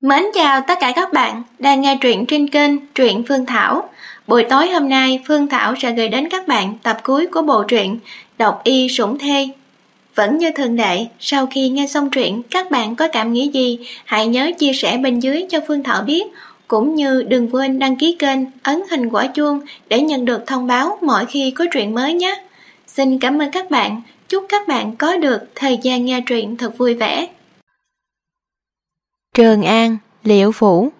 Mến chào tất cả các bạn đang nghe truyện trên kênh Truyện Phương Thảo. Buổi tối hôm nay Phương Thảo sẽ gửi đến các bạn tập cuối của bộ truyện Độc Y Sủng Thê. Vẫn như thường lệ, sau khi nghe xong truyện các bạn có cảm nghĩ gì, hãy nhớ chia sẻ bên dưới cho Phương Thảo biết, cũng như đừng quên đăng ký kênh, ấn hình quả chuông để nhận được thông báo mỗi khi có truyện mới nhé. Xin cảm ơn các bạn, chúc các bạn có được thời gian nghe truyện thật vui vẻ. Trường An, Liễu Phủ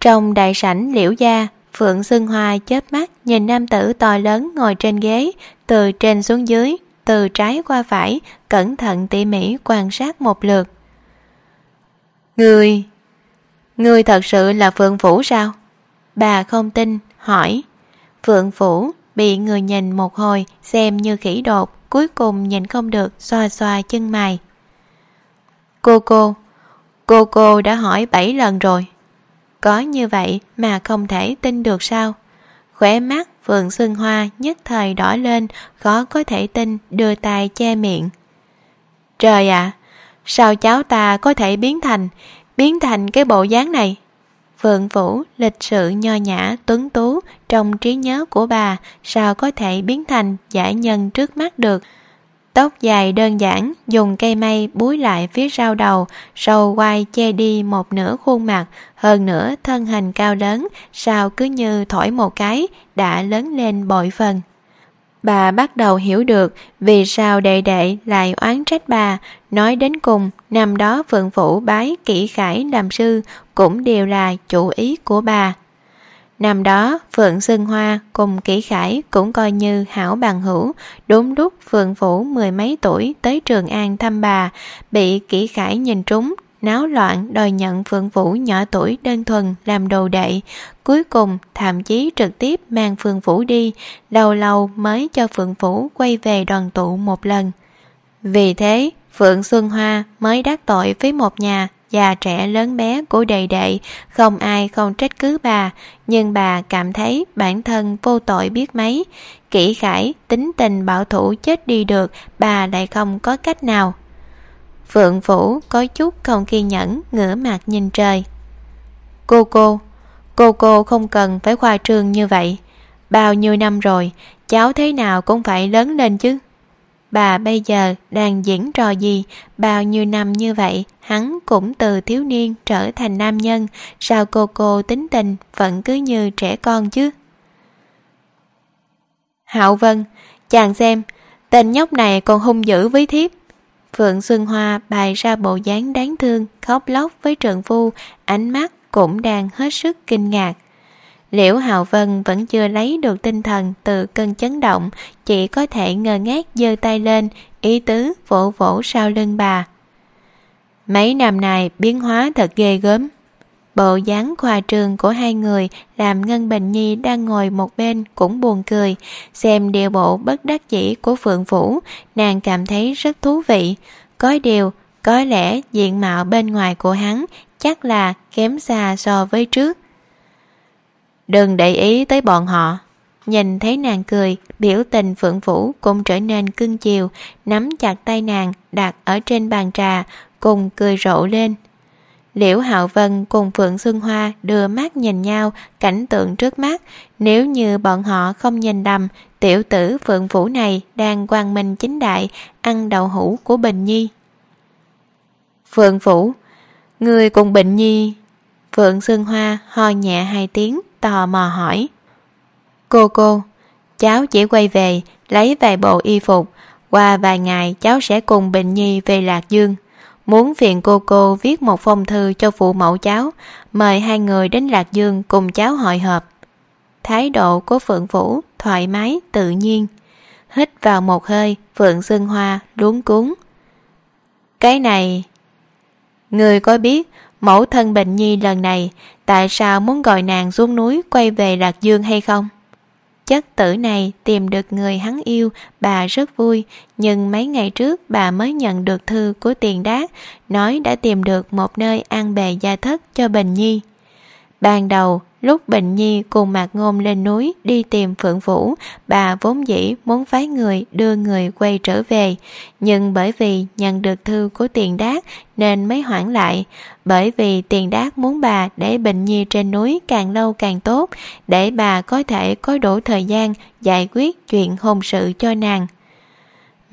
Trong đại sảnh Liễu Gia, Phượng Xuân Hoa chớp mắt nhìn nam tử to lớn ngồi trên ghế, từ trên xuống dưới, từ trái qua phải, cẩn thận tỉ mỉ quan sát một lượt. Người... Người thật sự là Phượng Phủ sao? Bà không tin, hỏi. Phượng Phủ bị người nhìn một hồi xem như khỉ đột, cuối cùng nhìn không được xoa xoa chân mày. Cô cô, Cô cô đã hỏi bảy lần rồi. Có như vậy mà không thể tin được sao? Khỏe mắt Phượng Xuân Hoa nhất thời đỏ lên, khó có thể tin đưa tay che miệng. Trời ạ, sao cháu ta có thể biến thành, biến thành cái bộ dáng này? Phượng Vũ lịch sự nho nhã tuấn tú trong trí nhớ của bà sao có thể biến thành giải nhân trước mắt được Tóc dài đơn giản, dùng cây mây búi lại phía sau đầu, sầu quai che đi một nửa khuôn mặt, hơn nữa thân hình cao lớn, sao cứ như thổi một cái, đã lớn lên bội phần. Bà bắt đầu hiểu được vì sao đệ đệ lại oán trách bà, nói đến cùng, năm đó Phượng Phủ bái kỹ khải làm sư cũng đều là chủ ý của bà. Năm đó, Phượng Xuân Hoa cùng Kỷ Khải cũng coi như hảo bằng hữu, đúng lúc Phượng Phủ mười mấy tuổi tới Trường An thăm bà, bị Kỷ Khải nhìn trúng, náo loạn đòi nhận Phượng Vũ nhỏ tuổi đơn thuần làm đồ đệ, cuối cùng thậm chí trực tiếp mang Phượng Vũ đi, đầu lâu mới cho Phượng Vũ quay về đoàn tụ một lần. Vì thế, Phượng Xuân Hoa mới đắc tội với một nhà già trẻ lớn bé của đầy đệ, không ai không trách cứ bà, nhưng bà cảm thấy bản thân vô tội biết mấy. Kỹ khải tính tình bảo thủ chết đi được, bà lại không có cách nào. Phượng phủ có chút không kiên nhẫn, ngửa mặt nhìn trời. Cô cô cô cô không cần phải khoa trương như vậy. Bao nhiêu năm rồi, cháu thế nào cũng phải lớn lên chứ? Bà bây giờ đang diễn trò gì? Bao nhiêu năm như vậy, hắn cũng từ thiếu niên trở thành nam nhân. Sao cô cô tính tình vẫn cứ như trẻ con chứ? Hạo vân, chàng xem, tên nhóc này còn hung dữ với thiếp. Phượng xuân hoa bày ra bộ dáng đáng thương, khóc lóc với trượng phu, ánh mắt cũng đang hết sức kinh ngạc liễu hạo vân vẫn chưa lấy được tinh thần từ cơn chấn động, chỉ có thể ngơ ngác giơ tay lên, ý tứ vỗ vỗ sau lưng bà. Mấy năm này biến hóa thật ghê gớm. Bộ dáng khoa trường của hai người làm ngân bình nhi đang ngồi một bên cũng buồn cười, xem điều bộ bất đắc dĩ của phượng vũ, nàng cảm thấy rất thú vị. Có điều, có lẽ diện mạo bên ngoài của hắn chắc là kém xa so với trước đừng để ý tới bọn họ. Nhìn thấy nàng cười, biểu tình phượng vũ cũng trở nên cưng chiều, nắm chặt tay nàng, đặt ở trên bàn trà, cùng cười rộ lên. Liễu hạo vân cùng phượng xuân hoa đưa mắt nhìn nhau, cảnh tượng trước mắt. Nếu như bọn họ không nhìn đầm, tiểu tử phượng vũ này đang quang minh chính đại, ăn đậu hũ của bình nhi. Phượng vũ, người cùng bình nhi. Phượng xuân hoa ho nhẹ hai tiếng tò mò hỏi. Cô cô, cháu chỉ quay về, lấy vài bộ y phục. Qua vài ngày, cháu sẽ cùng bình nhi về lạc dương. Muốn phiền cô cô viết một phong thư cho phụ mẫu cháu, mời hai người đến lạc dương cùng cháu hội họp. Thái độ của phượng vũ thoải mái, tự nhiên. Hít vào một hơi, phượng xương hoa luống cuống. Cái này người có biết, mẫu thân bệnh nhi lần này tại sao muốn gọi nàng xuống núi quay về lạc dương hay không? Chất tử này tìm được người hắn yêu, bà rất vui, nhưng mấy ngày trước bà mới nhận được thư của tiền đát nói đã tìm được một nơi an bề gia thất cho bình nhi. Ban đầu lúc Bình Nhi cùng Mạc Ngôn lên núi đi tìm Phượng Vũ, bà vốn dĩ muốn phái người đưa người quay trở về, nhưng bởi vì nhận được thư của Tiền Đát nên mới hoãn lại, bởi vì Tiền Đát muốn bà để Bình Nhi trên núi càng lâu càng tốt, để bà có thể có đủ thời gian giải quyết chuyện hôn sự cho nàng.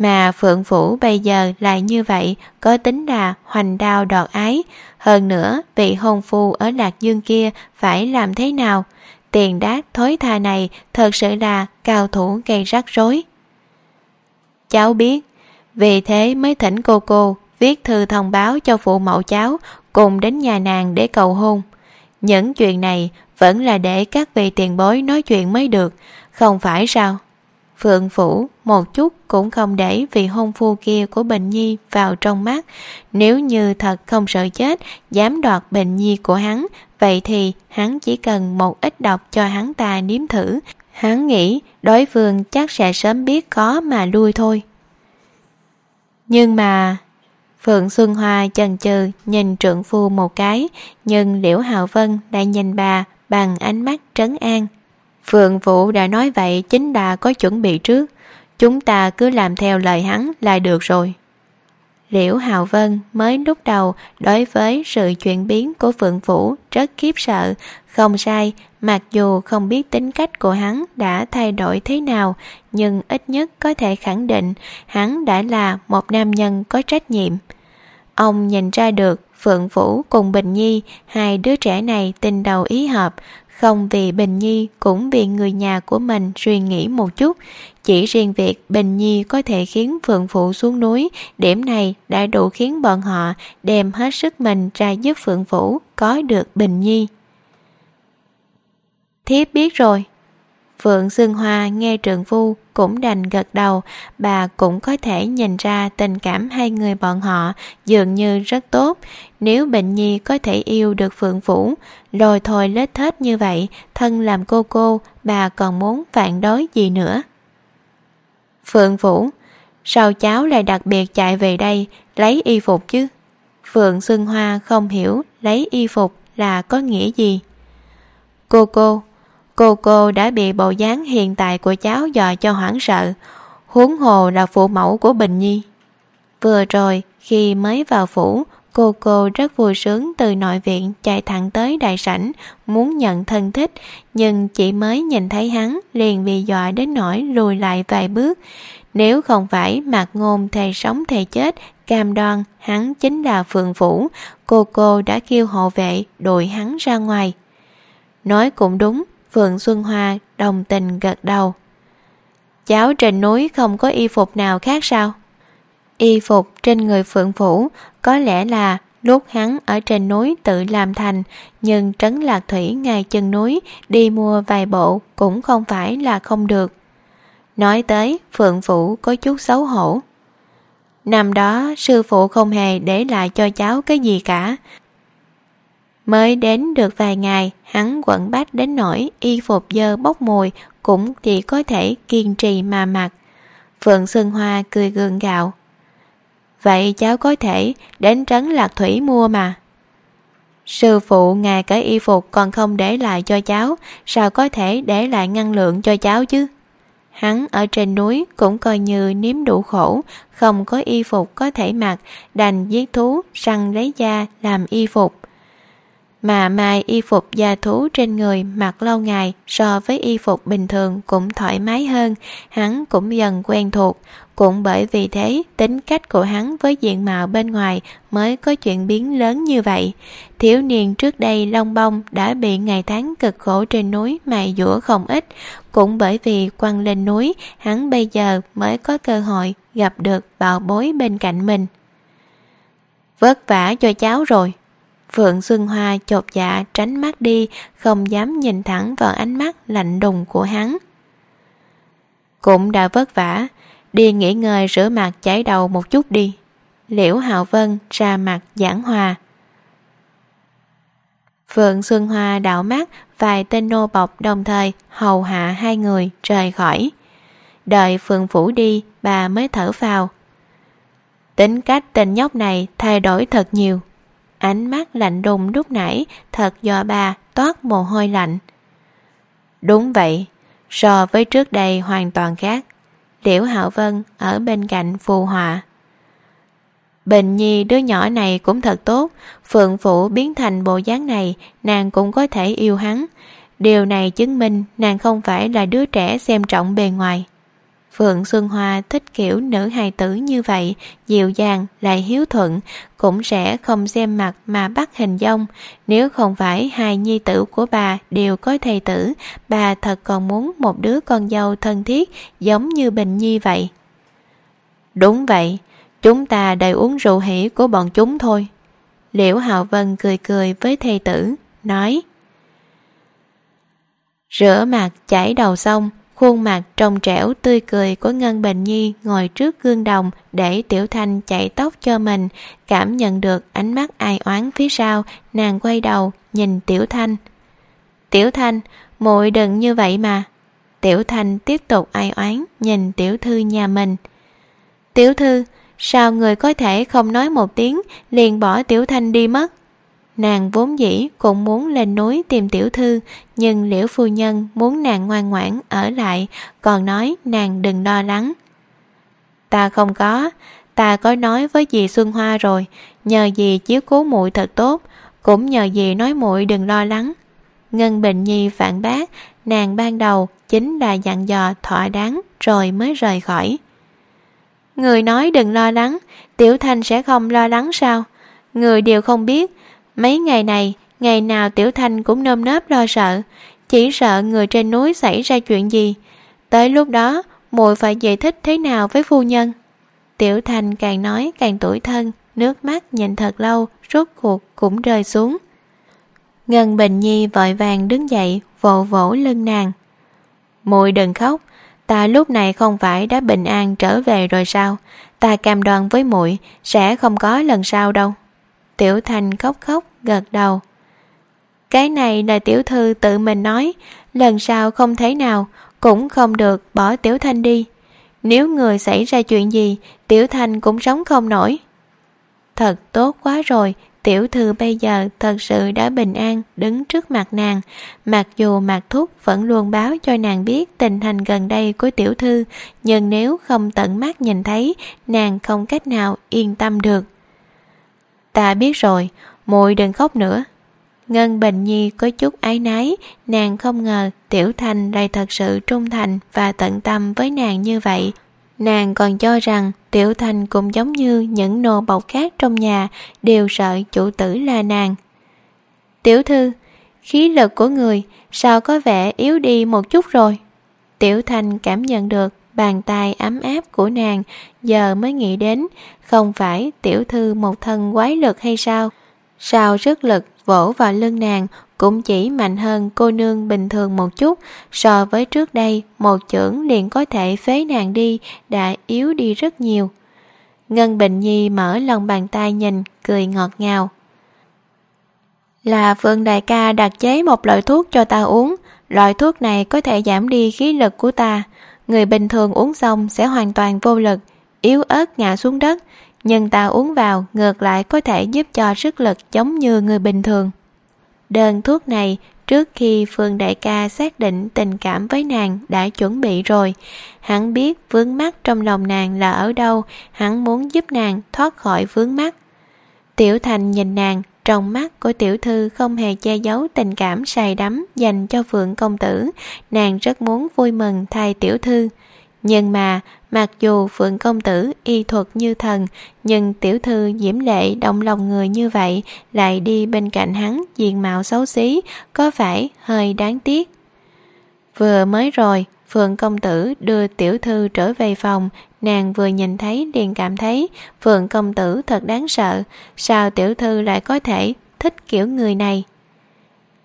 Mà Phượng Phủ bây giờ lại như vậy, có tính là hoành đao đọt ái. Hơn nữa, vị hôn phu ở Lạc Dương kia phải làm thế nào? Tiền đát thối tha này thật sự là cao thủ gây rắc rối. Cháu biết, vì thế mới thỉnh cô cô viết thư thông báo cho phụ mẫu cháu cùng đến nhà nàng để cầu hôn. Những chuyện này vẫn là để các vị tiền bối nói chuyện mới được, không phải sao? Phượng Phủ một chút cũng không để vị hôn phu kia của Bình Nhi vào trong mắt. Nếu như thật không sợ chết, dám đoạt Bình Nhi của hắn, vậy thì hắn chỉ cần một ít độc cho hắn ta nếm thử. Hắn nghĩ đối phương chắc sẽ sớm biết có mà lui thôi. Nhưng mà... Phượng Xuân Hoa chần chừ nhìn trượng phu một cái, nhưng Liễu Hạo Vân lại nhìn bà bằng ánh mắt trấn an. Phượng Vũ đã nói vậy chính đã có chuẩn bị trước. Chúng ta cứ làm theo lời hắn là được rồi. Liễu Hào Vân mới lúc đầu đối với sự chuyển biến của Phượng Vũ rất khiếp sợ, không sai, mặc dù không biết tính cách của hắn đã thay đổi thế nào, nhưng ít nhất có thể khẳng định hắn đã là một nam nhân có trách nhiệm. Ông nhìn ra được Phượng Vũ cùng Bình Nhi, hai đứa trẻ này tình đầu ý hợp, không vì Bình Nhi, cũng vì người nhà của mình suy nghĩ một chút. Chỉ riêng việc Bình Nhi có thể khiến Phượng Phụ xuống núi, Điểm này đã đủ khiến bọn họ đem hết sức mình ra giúp Phượng phụ có được Bình Nhi. Thiếp biết rồi. Phượng Sương Hoa nghe Trượng phu cũng đành gật đầu, bà cũng có thể nhìn ra tình cảm hai người bọn họ dường như rất tốt. Nếu Bệnh Nhi có thể yêu được Phượng Vũ, rồi thôi lết thết như vậy, thân làm cô cô, bà còn muốn phản đối gì nữa. Phượng Vũ, sao cháu lại đặc biệt chạy về đây lấy y phục chứ? Phượng Xuân Hoa không hiểu lấy y phục là có nghĩa gì. Cô cô, Cô cô đã bị bộ dáng hiện tại của cháu dò cho hoảng sợ. Huống hồ là phụ mẫu của Bình Nhi. Vừa rồi, khi mới vào phủ, Cô cô rất vui sướng từ nội viện chạy thẳng tới đại sảnh, Muốn nhận thân thích, Nhưng chỉ mới nhìn thấy hắn liền bị dọa đến nỗi lùi lại vài bước. Nếu không phải mạc ngôn thề sống thề chết, Cam đoan hắn chính là phượng phủ, Cô cô đã kêu hộ vệ, đuổi hắn ra ngoài. Nói cũng đúng Phượng Xuân Hoa đồng tình gật đầu. Cháu trên núi không có y phục nào khác sao? Y phục trên người Phượng Phủ có lẽ là lúc hắn ở trên núi tự làm thành, nhưng Trấn Lạc Thủy ngay chân núi đi mua vài bộ cũng không phải là không được. Nói tới, Phượng Phủ có chút xấu hổ. Năm đó, sư phụ không hề để lại cho cháu cái gì cả Mới đến được vài ngày, hắn quẩn bách đến nỗi y phục dơ bốc mùi cũng chỉ có thể kiên trì mà mặc. Phượng Xuân Hoa cười gượng gạo. Vậy cháu có thể đến trấn Lạc Thủy mua mà. Sư phụ ngài cái y phục còn không để lại cho cháu, sao có thể để lại ngăn lượng cho cháu chứ? Hắn ở trên núi cũng coi như nếm đủ khổ, không có y phục có thể mặc, đành giết thú, săn lấy da làm y phục mà mai y phục da thú trên người mặc lâu ngày so với y phục bình thường cũng thoải mái hơn, hắn cũng dần quen thuộc. Cũng bởi vì thế, tính cách của hắn với diện mạo bên ngoài mới có chuyện biến lớn như vậy. Thiếu niên trước đây long bông đã bị ngày tháng cực khổ trên núi mài dũa không ít. Cũng bởi vì quăng lên núi, hắn bây giờ mới có cơ hội gặp được bảo bối bên cạnh mình. Vất vả cho cháu rồi, Phượng Xuân Hoa chột dạ tránh mắt đi, không dám nhìn thẳng vào ánh mắt lạnh đùng của hắn. Cũng đã vất vả, đi nghỉ ngơi rửa mặt chảy đầu một chút đi. Liễu Hạo Vân ra mặt giảng hòa. Phượng Xuân Hoa đảo mắt vài tên nô bọc đồng thời hầu hạ hai người rời khỏi. Đợi Phượng Phủ đi, bà mới thở vào. Tính cách tên nhóc này thay đổi thật nhiều ánh mắt lạnh đùng lúc nãy, thật dò bà toát mồ hôi lạnh. Đúng vậy, so với trước đây hoàn toàn khác. Liễu hạo vân ở bên cạnh phù họa. Bình Nhi đứa nhỏ này cũng thật tốt, Phượng Phụ biến thành bộ dáng này, Nàng cũng có thể yêu hắn. Điều này chứng minh nàng không phải là đứa trẻ xem trọng bề ngoài. Phượng Xuân Hoa thích kiểu nữ hài tử như vậy, dịu dàng, lại hiếu thuận, cũng sẽ không xem mặt mà bắt hình dong. Nếu không phải hai nhi tử của bà đều có thầy tử, bà thật còn muốn một đứa con dâu thân thiết giống như Bình Nhi vậy. Đúng vậy, chúng ta đầy uống rượu hỉ của bọn chúng thôi. Liễu Hạo Vân cười cười với thầy tử, nói Rửa mặt chảy đầu xong, Khuôn mặt trong trẻo tươi cười của Ngân Bình Nhi ngồi trước gương đồng để Tiểu Thanh chạy tóc cho mình, cảm nhận được ánh mắt ai oán phía sau, nàng quay đầu nhìn Tiểu Thanh. Tiểu Thanh, muội đừng như vậy mà. Tiểu Thanh tiếp tục ai oán nhìn Tiểu Thư nhà mình. Tiểu Thư, sao người có thể không nói một tiếng liền bỏ Tiểu Thanh đi mất? Nàng vốn dĩ cũng muốn lên núi tìm tiểu thư, Nhưng liễu phu nhân muốn nàng ngoan ngoãn ở lại, Còn nói nàng đừng lo lắng. Ta không có, Ta có nói với dì Xuân Hoa rồi, Nhờ dì chiếu cố muội thật tốt, Cũng nhờ dì nói muội đừng lo lắng. Ngân Bình Nhi phản bác, Nàng ban đầu chính là dặn dò thỏa đáng Rồi mới rời khỏi. Người nói đừng lo lắng, Tiểu Thanh sẽ không lo lắng sao? Người đều không biết Mấy ngày này, ngày nào Tiểu Thanh cũng nơm nớp lo sợ, chỉ sợ người trên núi xảy ra chuyện gì. Tới lúc đó, muội phải giải thích thế nào với phu nhân. Tiểu Thanh càng nói càng tủi thân, nước mắt nhìn thật lâu, rốt cuộc cũng rơi xuống. Ngân Bình Nhi vội vàng đứng dậy, vỗ vỗ lưng nàng. muội đừng khóc, ta lúc này không phải đã bình an trở về rồi sao? Ta cam đoan với muội sẽ không có lần sau đâu. Tiểu Thành khóc khóc, gật đầu. Cái này là tiểu thư tự mình nói, Lần sau không thấy nào, Cũng không được bỏ Tiểu Thanh đi. Nếu người xảy ra chuyện gì, Tiểu Thanh cũng sống không nổi. Thật tốt quá rồi, Tiểu thư bây giờ thật sự đã bình an, đứng trước mặt nàng. Mặc dù Mạc Thúc vẫn luôn báo cho nàng biết tình hình gần đây của tiểu thư, Nhưng nếu không tận mắt nhìn thấy, Nàng không cách nào yên tâm được. Ta biết rồi, muội đừng khóc nữa. Ngân Bình Nhi có chút ái nái, nàng không ngờ Tiểu Thành lại thật sự trung thành và tận tâm với nàng như vậy. Nàng còn cho rằng Tiểu Thành cũng giống như những nô bộc khác trong nhà đều sợ chủ tử là nàng. Tiểu thư, khí lực của người sao có vẻ yếu đi một chút rồi. Tiểu Thành cảm nhận được bàn tay ấm áp của nàng, giờ mới nghĩ đến, không phải tiểu thư một thân quái lực hay sao? Sao sức lực vỗ vào lưng nàng cũng chỉ mạnh hơn cô nương bình thường một chút, so với trước đây, một chưởng liền có thể phế nàng đi, đã yếu đi rất nhiều. Ngân bình nhi mở lòng bàn tay nhìn, cười ngọt ngào. Là vương đại ca đặt chế một loại thuốc cho ta uống, loại thuốc này có thể giảm đi khí lực của ta người bình thường uống xong sẽ hoàn toàn vô lực, yếu ớt ngã xuống đất. Nhưng ta uống vào ngược lại có thể giúp cho sức lực giống như người bình thường. Đơn thuốc này, trước khi phương đại ca xác định tình cảm với nàng đã chuẩn bị rồi, hắn biết vướng mắc trong lòng nàng là ở đâu, hắn muốn giúp nàng thoát khỏi vướng mắc. Tiểu thành nhìn nàng trong mắt của tiểu thư không hề che giấu tình cảm say đắm dành cho phượng công tử, nàng rất muốn vui mừng thay tiểu thư. Nhưng mà, mặc dù phượng công tử y thuật như thần, nhưng tiểu thư diễm lệ, động lòng người như vậy, lại đi bên cạnh hắn diện mạo xấu xí, có phải hơi đáng tiếc. Vừa mới rồi phượng công tử đưa tiểu thư trở về phòng. Nàng vừa nhìn thấy liền cảm thấy, phượng công tử thật đáng sợ. Sao tiểu thư lại có thể thích kiểu người này?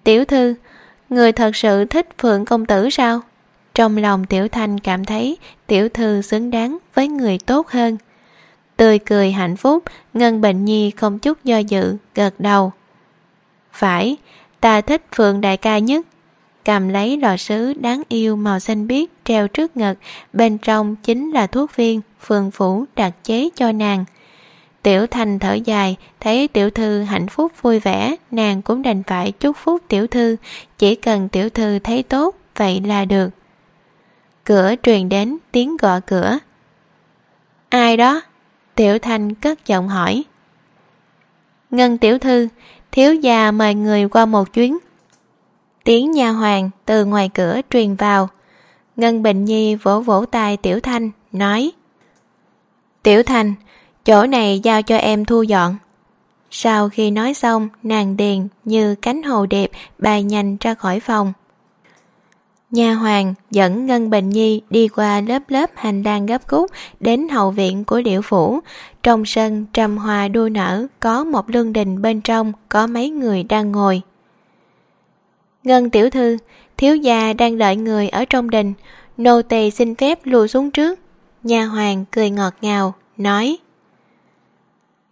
Tiểu thư, người thật sự thích phượng công tử sao? Trong lòng tiểu thanh cảm thấy tiểu thư xứng đáng với người tốt hơn. Tươi cười hạnh phúc, ngân bệnh nhi không chút do dự gật đầu. Phải, ta thích phượng đại ca nhất cầm lấy lò sứ đáng yêu màu xanh biếc treo trước ngực bên trong chính là thuốc viên phường phủ đặt chế cho nàng Tiểu thành thở dài, thấy tiểu thư hạnh phúc vui vẻ, nàng cũng đành phải chúc phúc tiểu thư, chỉ cần tiểu thư thấy tốt, vậy là được. Cửa truyền đến tiếng gõ cửa. Ai đó? Tiểu thành cất giọng hỏi. Ngân tiểu thư, thiếu gia mời người qua một chuyến. Tiếng nha hoàng từ ngoài cửa truyền vào. Ngân Bình Nhi vỗ vỗ tay Tiểu Thanh, nói Tiểu Thanh, chỗ này giao cho em thu dọn. Sau khi nói xong, nàng điền như cánh hồ đẹp bay nhanh ra khỏi phòng. Nhà hoàng dẫn Ngân Bình Nhi đi qua lớp lớp hành lang gấp khúc đến hậu viện của điệu phủ. Trong sân trăm hoa đua nở, có một lương đình bên trong, có mấy người đang ngồi. Ngân tiểu thư, thiếu gia đang đợi người ở trong đình, nô tỳ xin phép lùi xuống trước. Nhà hoàng cười ngọt ngào, nói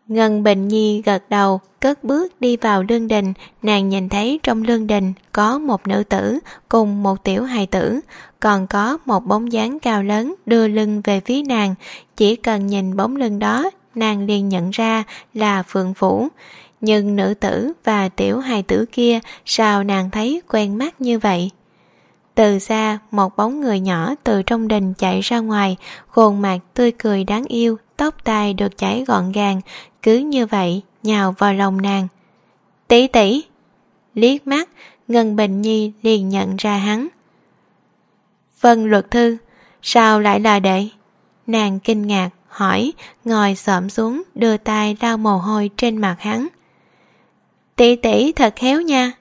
Ngân Bình Nhi gật đầu, cất bước đi vào lương đình, nàng nhìn thấy trong lương đình có một nữ tử cùng một tiểu hài tử, còn có một bóng dáng cao lớn đưa lưng về phía nàng, chỉ cần nhìn bóng lưng đó, nàng liền nhận ra là Phượng Phủ. Nhưng nữ tử và tiểu hài tử kia sao nàng thấy quen mắt như vậy? Từ xa, một bóng người nhỏ từ trong đình chạy ra ngoài, khuôn mặt tươi cười đáng yêu, tóc tai được chải gọn gàng, cứ như vậy nhào vào lòng nàng. Tỷ tỷ! Liếc mắt, Ngân Bình Nhi liền nhận ra hắn. Vân luật thư, sao lại là đệ? Nàng kinh ngạc, hỏi, ngồi xổm xuống, đưa tay lau mồ hôi trên mặt hắn. Tỷ tỷ thật khéo nha.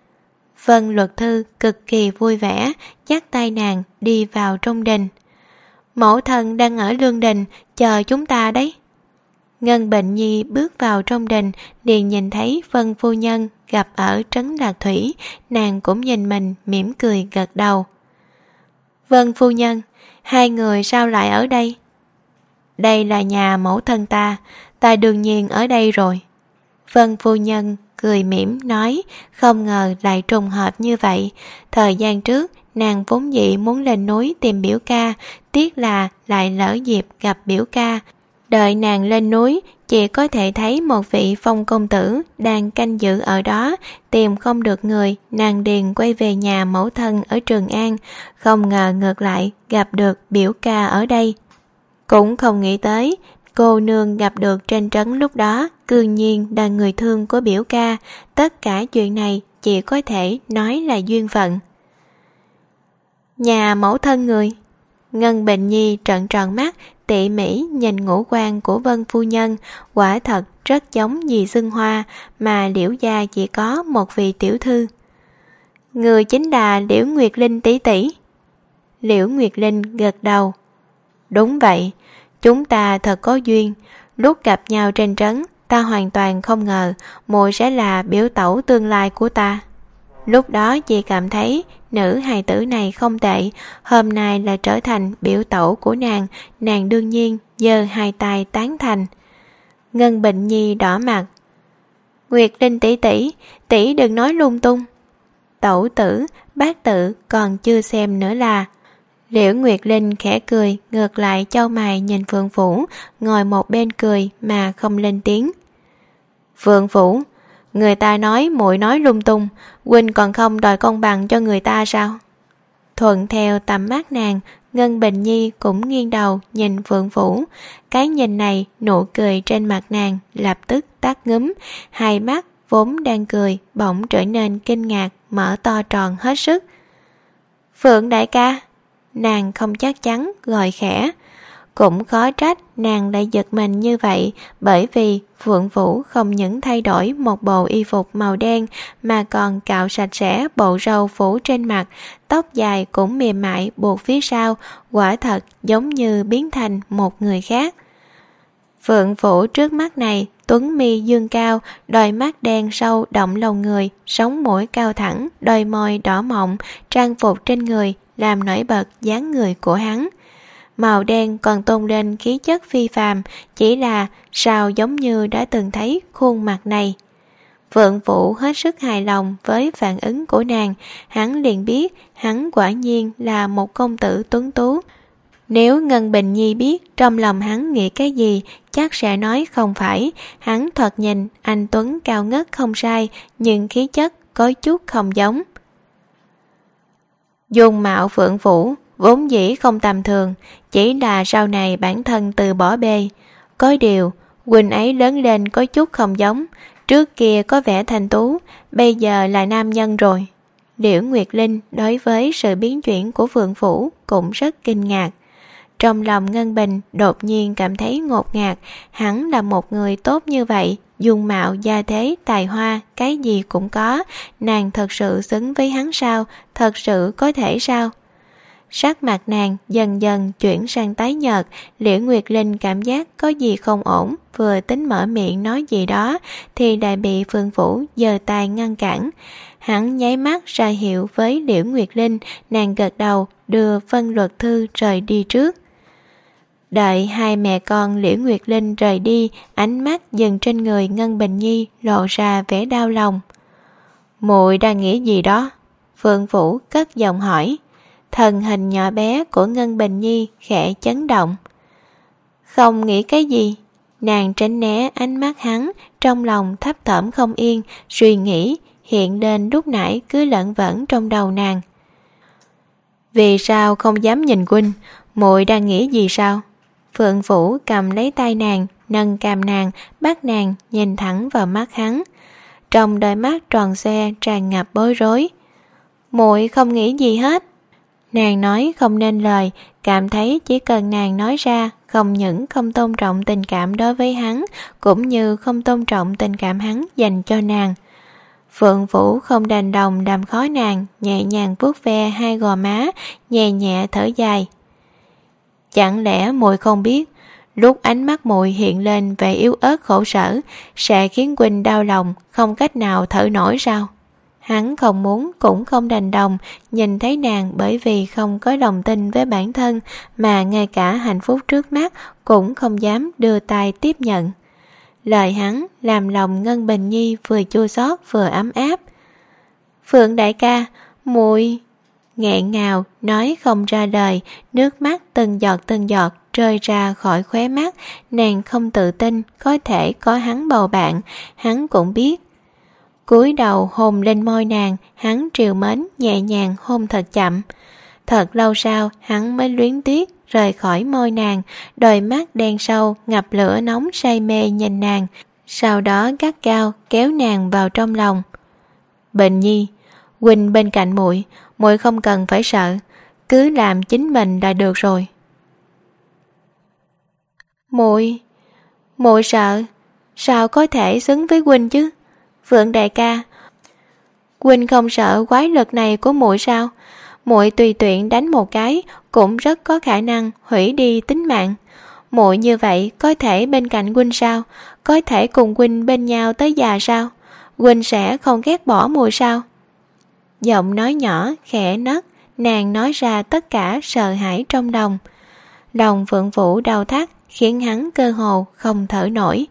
Vân luật thư cực kỳ vui vẻ, dắt tay nàng đi vào trong đình. Mẫu thần đang ở lương đình, chờ chúng ta đấy. Ngân Bệnh Nhi bước vào trong đình, liền nhìn thấy Vân Phu Nhân gặp ở Trấn Lạc Thủy, nàng cũng nhìn mình mỉm cười gật đầu. Vân Phu Nhân, hai người sao lại ở đây? Đây là nhà mẫu thân ta, ta đương nhiên ở đây rồi. Vân Phu Nhân cười mỉm nói, không ngờ lại trùng hợp như vậy. Thời gian trước, nàng vốn dĩ muốn lên núi tìm biểu ca, tiếc là lại lỡ dịp gặp biểu ca. Đợi nàng lên núi, chỉ có thể thấy một vị phong công tử đang canh giữ ở đó, tìm không được người, nàng điền quay về nhà mẫu thân ở Trường An, không ngờ ngược lại gặp được biểu ca ở đây. Cũng không nghĩ tới, cô nương gặp được trên trấn lúc đó, cương nhiên là người thương của biểu ca, tất cả chuyện này chỉ có thể nói là duyên phận. Nhà mẫu thân người Ngân Bình Nhi trợn tròn mắt, tỉ mỉ nhìn ngũ quan của Vân Phu Nhân, quả thật rất giống dì Xưng Hoa, mà Liễu Gia chỉ có một vị tiểu thư. Người chính là Liễu Nguyệt Linh tỷ tỷ. Liễu Nguyệt Linh gật đầu. Đúng vậy, chúng ta thật có duyên. Lúc gặp nhau trên trấn, ta hoàn toàn không ngờ muội sẽ là biểu tẩu tương lai của ta. Lúc đó chị cảm thấy nữ hài tử này không tệ, hôm nay là trở thành biểu tẩu của nàng, nàng đương nhiên giơ hai tay tán thành. Ngân Bệnh Nhi đỏ mặt. Nguyệt Linh tỷ tỷ, tỷ đừng nói lung tung. Tẩu tử, bác tử còn chưa xem nữa là. Liễu Nguyệt Linh khẽ cười, ngược lại châu mày nhìn Phượng vũ ngồi một bên cười mà không lên tiếng. Phượng vũ Người ta nói muội nói lung tung Huynh còn không đòi công bằng cho người ta sao? Thuận theo tầm mắt nàng Ngân Bình Nhi cũng nghiêng đầu nhìn Phượng Vũ. Cái nhìn này nụ cười trên mặt nàng lập tức tắt ngấm Hai mắt vốn đang cười bỗng trở nên kinh ngạc Mở to tròn hết sức. Phượng đại ca Nàng không chắc chắn gọi khẽ cũng khó trách nàng lại giật mình như vậy bởi vì Phượng Vũ không những thay đổi một bộ y phục màu đen mà còn cạo sạch sẽ bộ râu phủ trên mặt, tóc dài cũng mềm mại buộc phía sau, quả thật giống như biến thành một người khác. Phượng Vũ trước mắt này, tuấn mi dương cao, đôi mắt đen sâu động lòng người, sống mũi cao thẳng, đôi môi đỏ mọng, trang phục trên người làm nổi bật dáng người của hắn màu đen còn tôn lên khí chất phi phàm, chỉ là sao giống như đã từng thấy khuôn mặt này. Vượng Vũ hết sức hài lòng với phản ứng của nàng, hắn liền biết hắn quả nhiên là một công tử tuấn tú nếu ngân bình nhi biết trong lòng hắn nghĩ cái gì, chắc sẽ nói không phải. Hắn thoạt nhìn, anh tuấn cao ngất không sai, nhưng khí chất có chút không giống. Dung mạo phượng vũ, vốn dĩ không tầm thường, chỉ là sau này bản thân từ bỏ bê. Có điều, quỳnh ấy lớn lên có chút không giống. Trước kia có vẻ thanh tú, bây giờ là nam nhân rồi. Liễu nguyệt linh đối với sự biến chuyển của phượng phủ cũng rất kinh ngạc trong lòng ngân bình đột nhiên cảm thấy ngột ngạt, hắn là một người tốt như vậy, dung mạo, gia thế, tài hoa, cái gì cũng có, nàng thật sự xứng với hắn sao, thật sự có thể sao? Sắc mặt nàng dần dần chuyển sang tái nhợt, liễu nguyệt linh cảm giác có gì không ổn, vừa tính mở miệng nói gì đó, thì đại bị phương vũ giơ tay ngăn cản. Hắn nháy mắt ra hiệu với liễu nguyệt linh, nàng gật đầu, đưa phân luật thư rời đi trước đợi hai mẹ con liễu nguyệt linh rời đi, ánh mắt dừng trên người ngân bình nhi lộ ra vẻ đau lòng. Muội đang nghĩ gì đó? Phương vũ cất giọng hỏi. Thần hình nhỏ bé của ngân bình nhi khẽ chấn động. Không nghĩ cái gì. Nàng tránh né ánh mắt hắn, trong lòng thấp thỏm không yên, suy nghĩ, hiện lên lúc nãy cứ lẫn vẩn trong đầu nàng. Vì sao không dám nhìn huynh muội đang nghĩ gì sao? Phượng vũ cầm lấy tay nàng, nâng cằm nàng, bắt nàng nhìn thẳng vào mắt hắn. Trong đôi mắt tròn xe tràn ngập bối rối. Muội không nghĩ gì hết. Nàng nói không nên lời, cảm thấy chỉ cần nàng nói ra không những không tôn trọng tình cảm đối với hắn, cũng như không tôn trọng tình cảm hắn dành cho nàng. Phượng vũ không đành đồng đàm khó nàng, nhẹ nhàng vuốt ve hai gò má, nhẹ nhẹ thở dài chẳng lẽ muội không biết, lúc ánh mắt muội hiện lên về yếu ớt khổ sở, sẽ khiến quỳnh đau lòng, không cách nào thở nổi sao? Hắn không muốn, cũng không đành đồng nhìn thấy nàng bởi vì không có lòng tin với bản thân mà ngay cả hạnh phúc trước mắt cũng không dám đưa tay tiếp nhận. Lời hắn làm lòng ngân bình nhi vừa chua xót vừa ấm áp. Phượng đại ca, muội nghẹn ngào, nói không ra lời nước mắt từng giọt từng giọt rơi ra khỏi khóe mắt. Nàng không tự tin, có thể có hắn bầu bạn, hắn cũng biết. Cúi đầu hôn lên môi nàng, hắn triều mến, nhẹ nhàng hôn thật chậm. Thật lâu sau, hắn mới luyến tiếc rời khỏi môi nàng, đôi mắt đen sâu ngập lửa nóng say mê nhìn nàng. Sau đó gắt cao kéo nàng vào trong lòng. Bình nhi, quỳnh bên cạnh muội muội không cần phải sợ, cứ làm chính mình là được rồi. Muội muội sợ, sao có thể xứng với huynh chứ? Phượng đại ca huynh không sợ quái lực này của muội sao? Muội tùy tiện đánh một cái cũng rất có khả năng hủy đi tính mạng. Muội như vậy có thể bên cạnh huynh sao? Có thể cùng huynh bên nhau tới già sao? Huynh sẽ không ghét bỏ muội sao? Giọng nói nhỏ, khẽ nấc, nàng nói ra tất cả sợ hãi trong lòng. Lòng phượng vũ đau thắt, khiến hắn cơ hồ không thở nổi.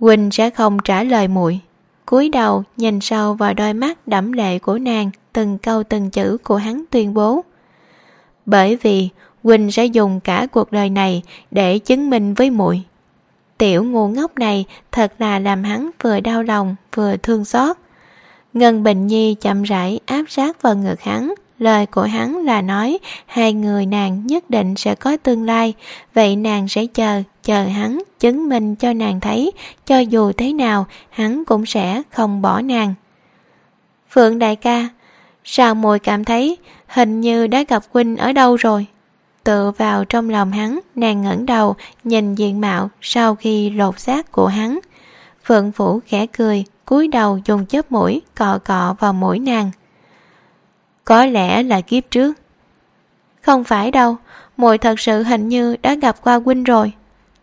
Huynh sẽ không trả lời muội. Cúi đầu nhìn sâu vào đôi mắt đẫm lệ của nàng, từng câu từng chữ của hắn tuyên bố. Bởi vì huynh sẽ dùng cả cuộc đời này để chứng minh với muội. Tiểu ngu ngốc này thật là làm hắn vừa đau lòng, vừa thương xót ngân bình nhi chậm rãi áp sát vào ngực hắn. Lời của hắn là nói, hai người nàng nhất định sẽ có tương lai. Vậy nàng sẽ chờ chờ hắn chứng minh cho nàng thấy. Cho dù thế nào, hắn cũng sẽ không bỏ nàng. Phượng đại ca, sao mùi cảm thấy hình như đã gặp huynh ở đâu rồi? Tựa vào trong lòng hắn, nàng ngẩng đầu, nhìn diện mạo sau khi lột xác của hắn. Phượng phủ khẽ cười cúi đầu dùng chớp mũi, cọ cọ vào mũi nàng. Có lẽ là kiếp trước. Không phải đâu, muội thật sự hình như đã gặp qua huynh rồi.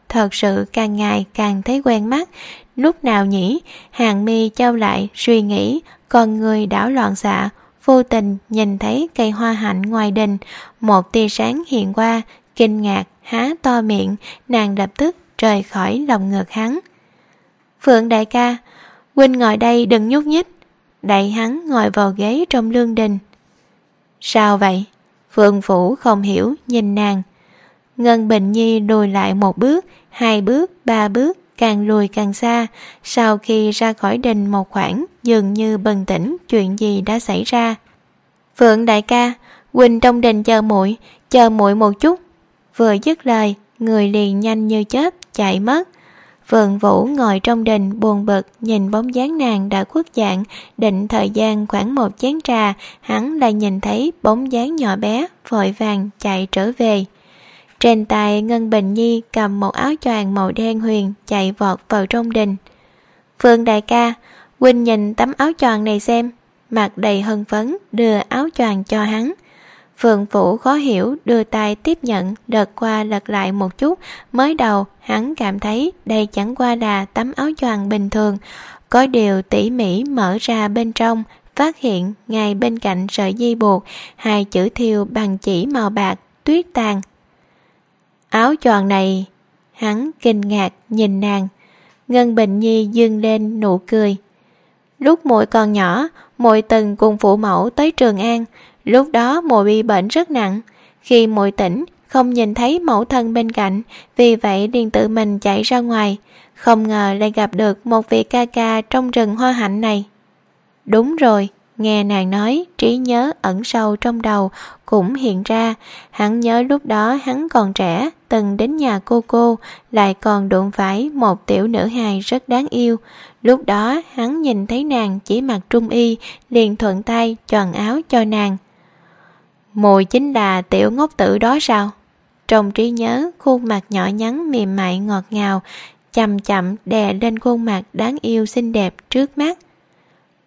Thật sự càng ngày càng thấy quen mắt. Lúc nào nhỉ, hàng mi trao lại suy nghĩ còn người đảo loạn xạ, vô tình nhìn thấy cây hoa hạnh ngoài đình. Một tia sáng hiện qua, kinh ngạc, há to miệng, nàng lập tức rời khỏi lòng ngực hắn. Phượng đại ca huynh ngồi đây đừng nhúc nhích. Đẩy hắn ngồi vào ghế trong lương đình. Sao vậy? Phương phủ không hiểu, nhìn nàng. Ngân bình nhi lùi lại một bước, hai bước, ba bước, càng lùi càng xa. Sau khi ra khỏi đình một khoảng, dường như bừng tỉnh, chuyện gì đã xảy ra? Phượng đại ca huynh trong đình chờ muội chờ muội một chút. Vừa dứt lời, người liền nhanh như chớp, chạy mất. Vượng Vũ ngồi trong đình buồn bực nhìn bóng dáng nàng đã khuất dạng, định thời gian khoảng một chén trà, hắn lại nhìn thấy bóng dáng nhỏ bé, vội vàng chạy trở về. Trên tay Ngân Bình Nhi cầm một áo choàng màu đen huyền chạy vọt vào trong đình. Phương đại ca, Huynh nhìn tấm áo choàng này xem, mặt đầy hân phấn đưa áo choàng cho hắn. Phượng Vũ khó hiểu đưa tay tiếp nhận, lật qua lật lại một chút. Mới đầu, hắn cảm thấy đây chẳng qua là tấm áo choàng bình thường. Có điều tỉ mỉ mở ra bên trong, phát hiện ngay bên cạnh sợi dây buộc, hai chữ thiêu bằng chỉ màu bạc, tuyết tàn. Áo choàng này, hắn kinh ngạc nhìn nàng. Ngân bình nhi dương lên nụ cười. Lúc muội còn nhỏ, muội từng cùng phụ mẫu tới trường an. Lúc đó mùi bị bệnh rất nặng, khi mùi tỉnh không nhìn thấy mẫu thân bên cạnh, vì vậy liền tự mình chạy ra ngoài, không ngờ lại gặp được một vị ca ca trong rừng hoa hạnh này. Đúng rồi, nghe nàng nói, trí nhớ ẩn sâu trong đầu cũng hiện ra, hắn nhớ lúc đó hắn còn trẻ, từng đến nhà cô cô, lại còn đụng phải một tiểu nữ hài rất đáng yêu. Lúc đó hắn nhìn thấy nàng chỉ mặc trung y, liền thuận tay tròn áo cho nàng. Mùi chính là tiểu ngốc tử đó sao? Trong trí nhớ, khuôn mặt nhỏ nhắn mềm mại ngọt ngào, chậm chậm đè lên khuôn mặt đáng yêu xinh đẹp trước mắt.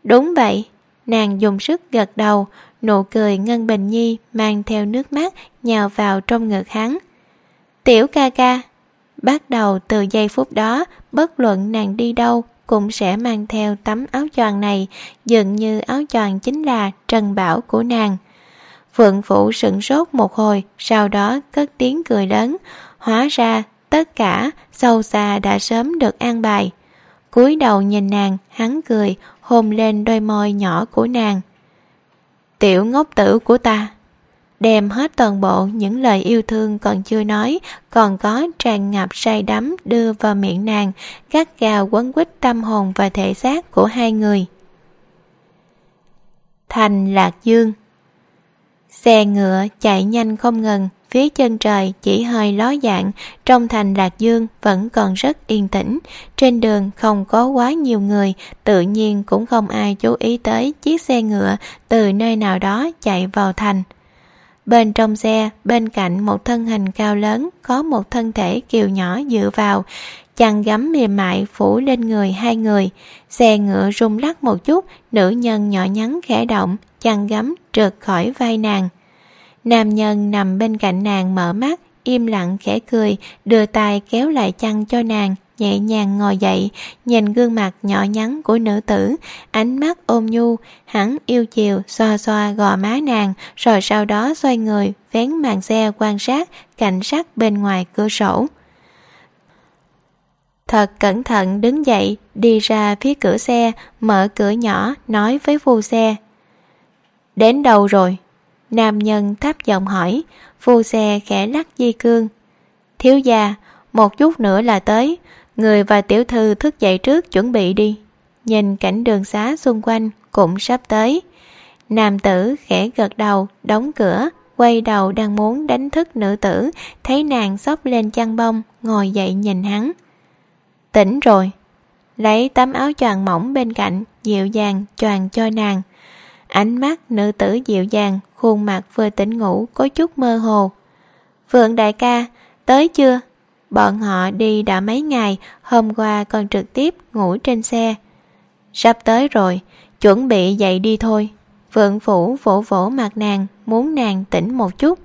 Đúng vậy, nàng dùng sức gật đầu, nụ cười ngân bình nhi mang theo nước mắt nhào vào trong ngực hắn. Tiểu ca ca, bắt đầu từ giây phút đó, bất luận nàng đi đâu cũng sẽ mang theo tấm áo choàng này, dường như áo choàng chính là trần bảo của nàng. Phượng Phủ sững sốt một hồi, sau đó cất tiếng cười lớn. Hóa ra, tất cả, sâu xa đã sớm được an bài. cúi đầu nhìn nàng, hắn cười, hôn lên đôi môi nhỏ của nàng. Tiểu ngốc tử của ta đem hết toàn bộ những lời yêu thương còn chưa nói, còn có tràn ngập say đắm đưa vào miệng nàng, gắt gào quấn quýt tâm hồn và thể xác của hai người. Thành Lạc Dương Xe ngựa chạy nhanh không ngừng, phía chân trời chỉ hơi ló dạng, trong thành Lạc Dương vẫn còn rất yên tĩnh. Trên đường không có quá nhiều người, tự nhiên cũng không ai chú ý tới chiếc xe ngựa từ nơi nào đó chạy vào thành. Bên trong xe, bên cạnh một thân hình cao lớn, có một thân thể kiều nhỏ dựa vào, chăn gấm mềm mại phủ lên người hai người. Xe ngựa rung lắc một chút, nữ nhân nhỏ nhắn khẽ động, chăn gấm trượt khỏi vai nàng. Nam nhân nằm bên cạnh nàng mở mắt, im lặng khẽ cười, đưa tay kéo lại chăn cho nàng, nhẹ nhàng ngồi dậy, nhìn gương mặt nhỏ nhắn của nữ tử, ánh mắt ôm nhu, hắn yêu chiều, xoa xoa gò má nàng, rồi sau đó xoay người, vén màn xe quan sát cảnh sát bên ngoài cửa sổ. Thật cẩn thận đứng dậy, đi ra phía cửa xe, mở cửa nhỏ, nói với phu xe. Đến đâu rồi? Nam nhân thấp giọng hỏi, phu xe khẽ lắc di cương. Thiếu gia, một chút nữa là tới, người và tiểu thư thức dậy trước chuẩn bị đi. Nhìn cảnh đường xá xung quanh cũng sắp tới. Nam tử khẽ gật đầu, đóng cửa, quay đầu đang muốn đánh thức nữ tử, thấy nàng xốc lên chăn bông, ngồi dậy nhìn hắn. Tỉnh rồi. Lấy tấm áo choàng mỏng bên cạnh, dịu dàng choàng cho nàng. Ánh mắt nữ tử dịu dàng, khuôn mặt vừa tỉnh ngủ có chút mơ hồ. vượng đại ca, tới chưa? Bọn họ đi đã mấy ngày, hôm qua còn trực tiếp ngủ trên xe. Sắp tới rồi, chuẩn bị dậy đi thôi. vượng Phủ vỗ vỗ mặt nàng, muốn nàng tỉnh một chút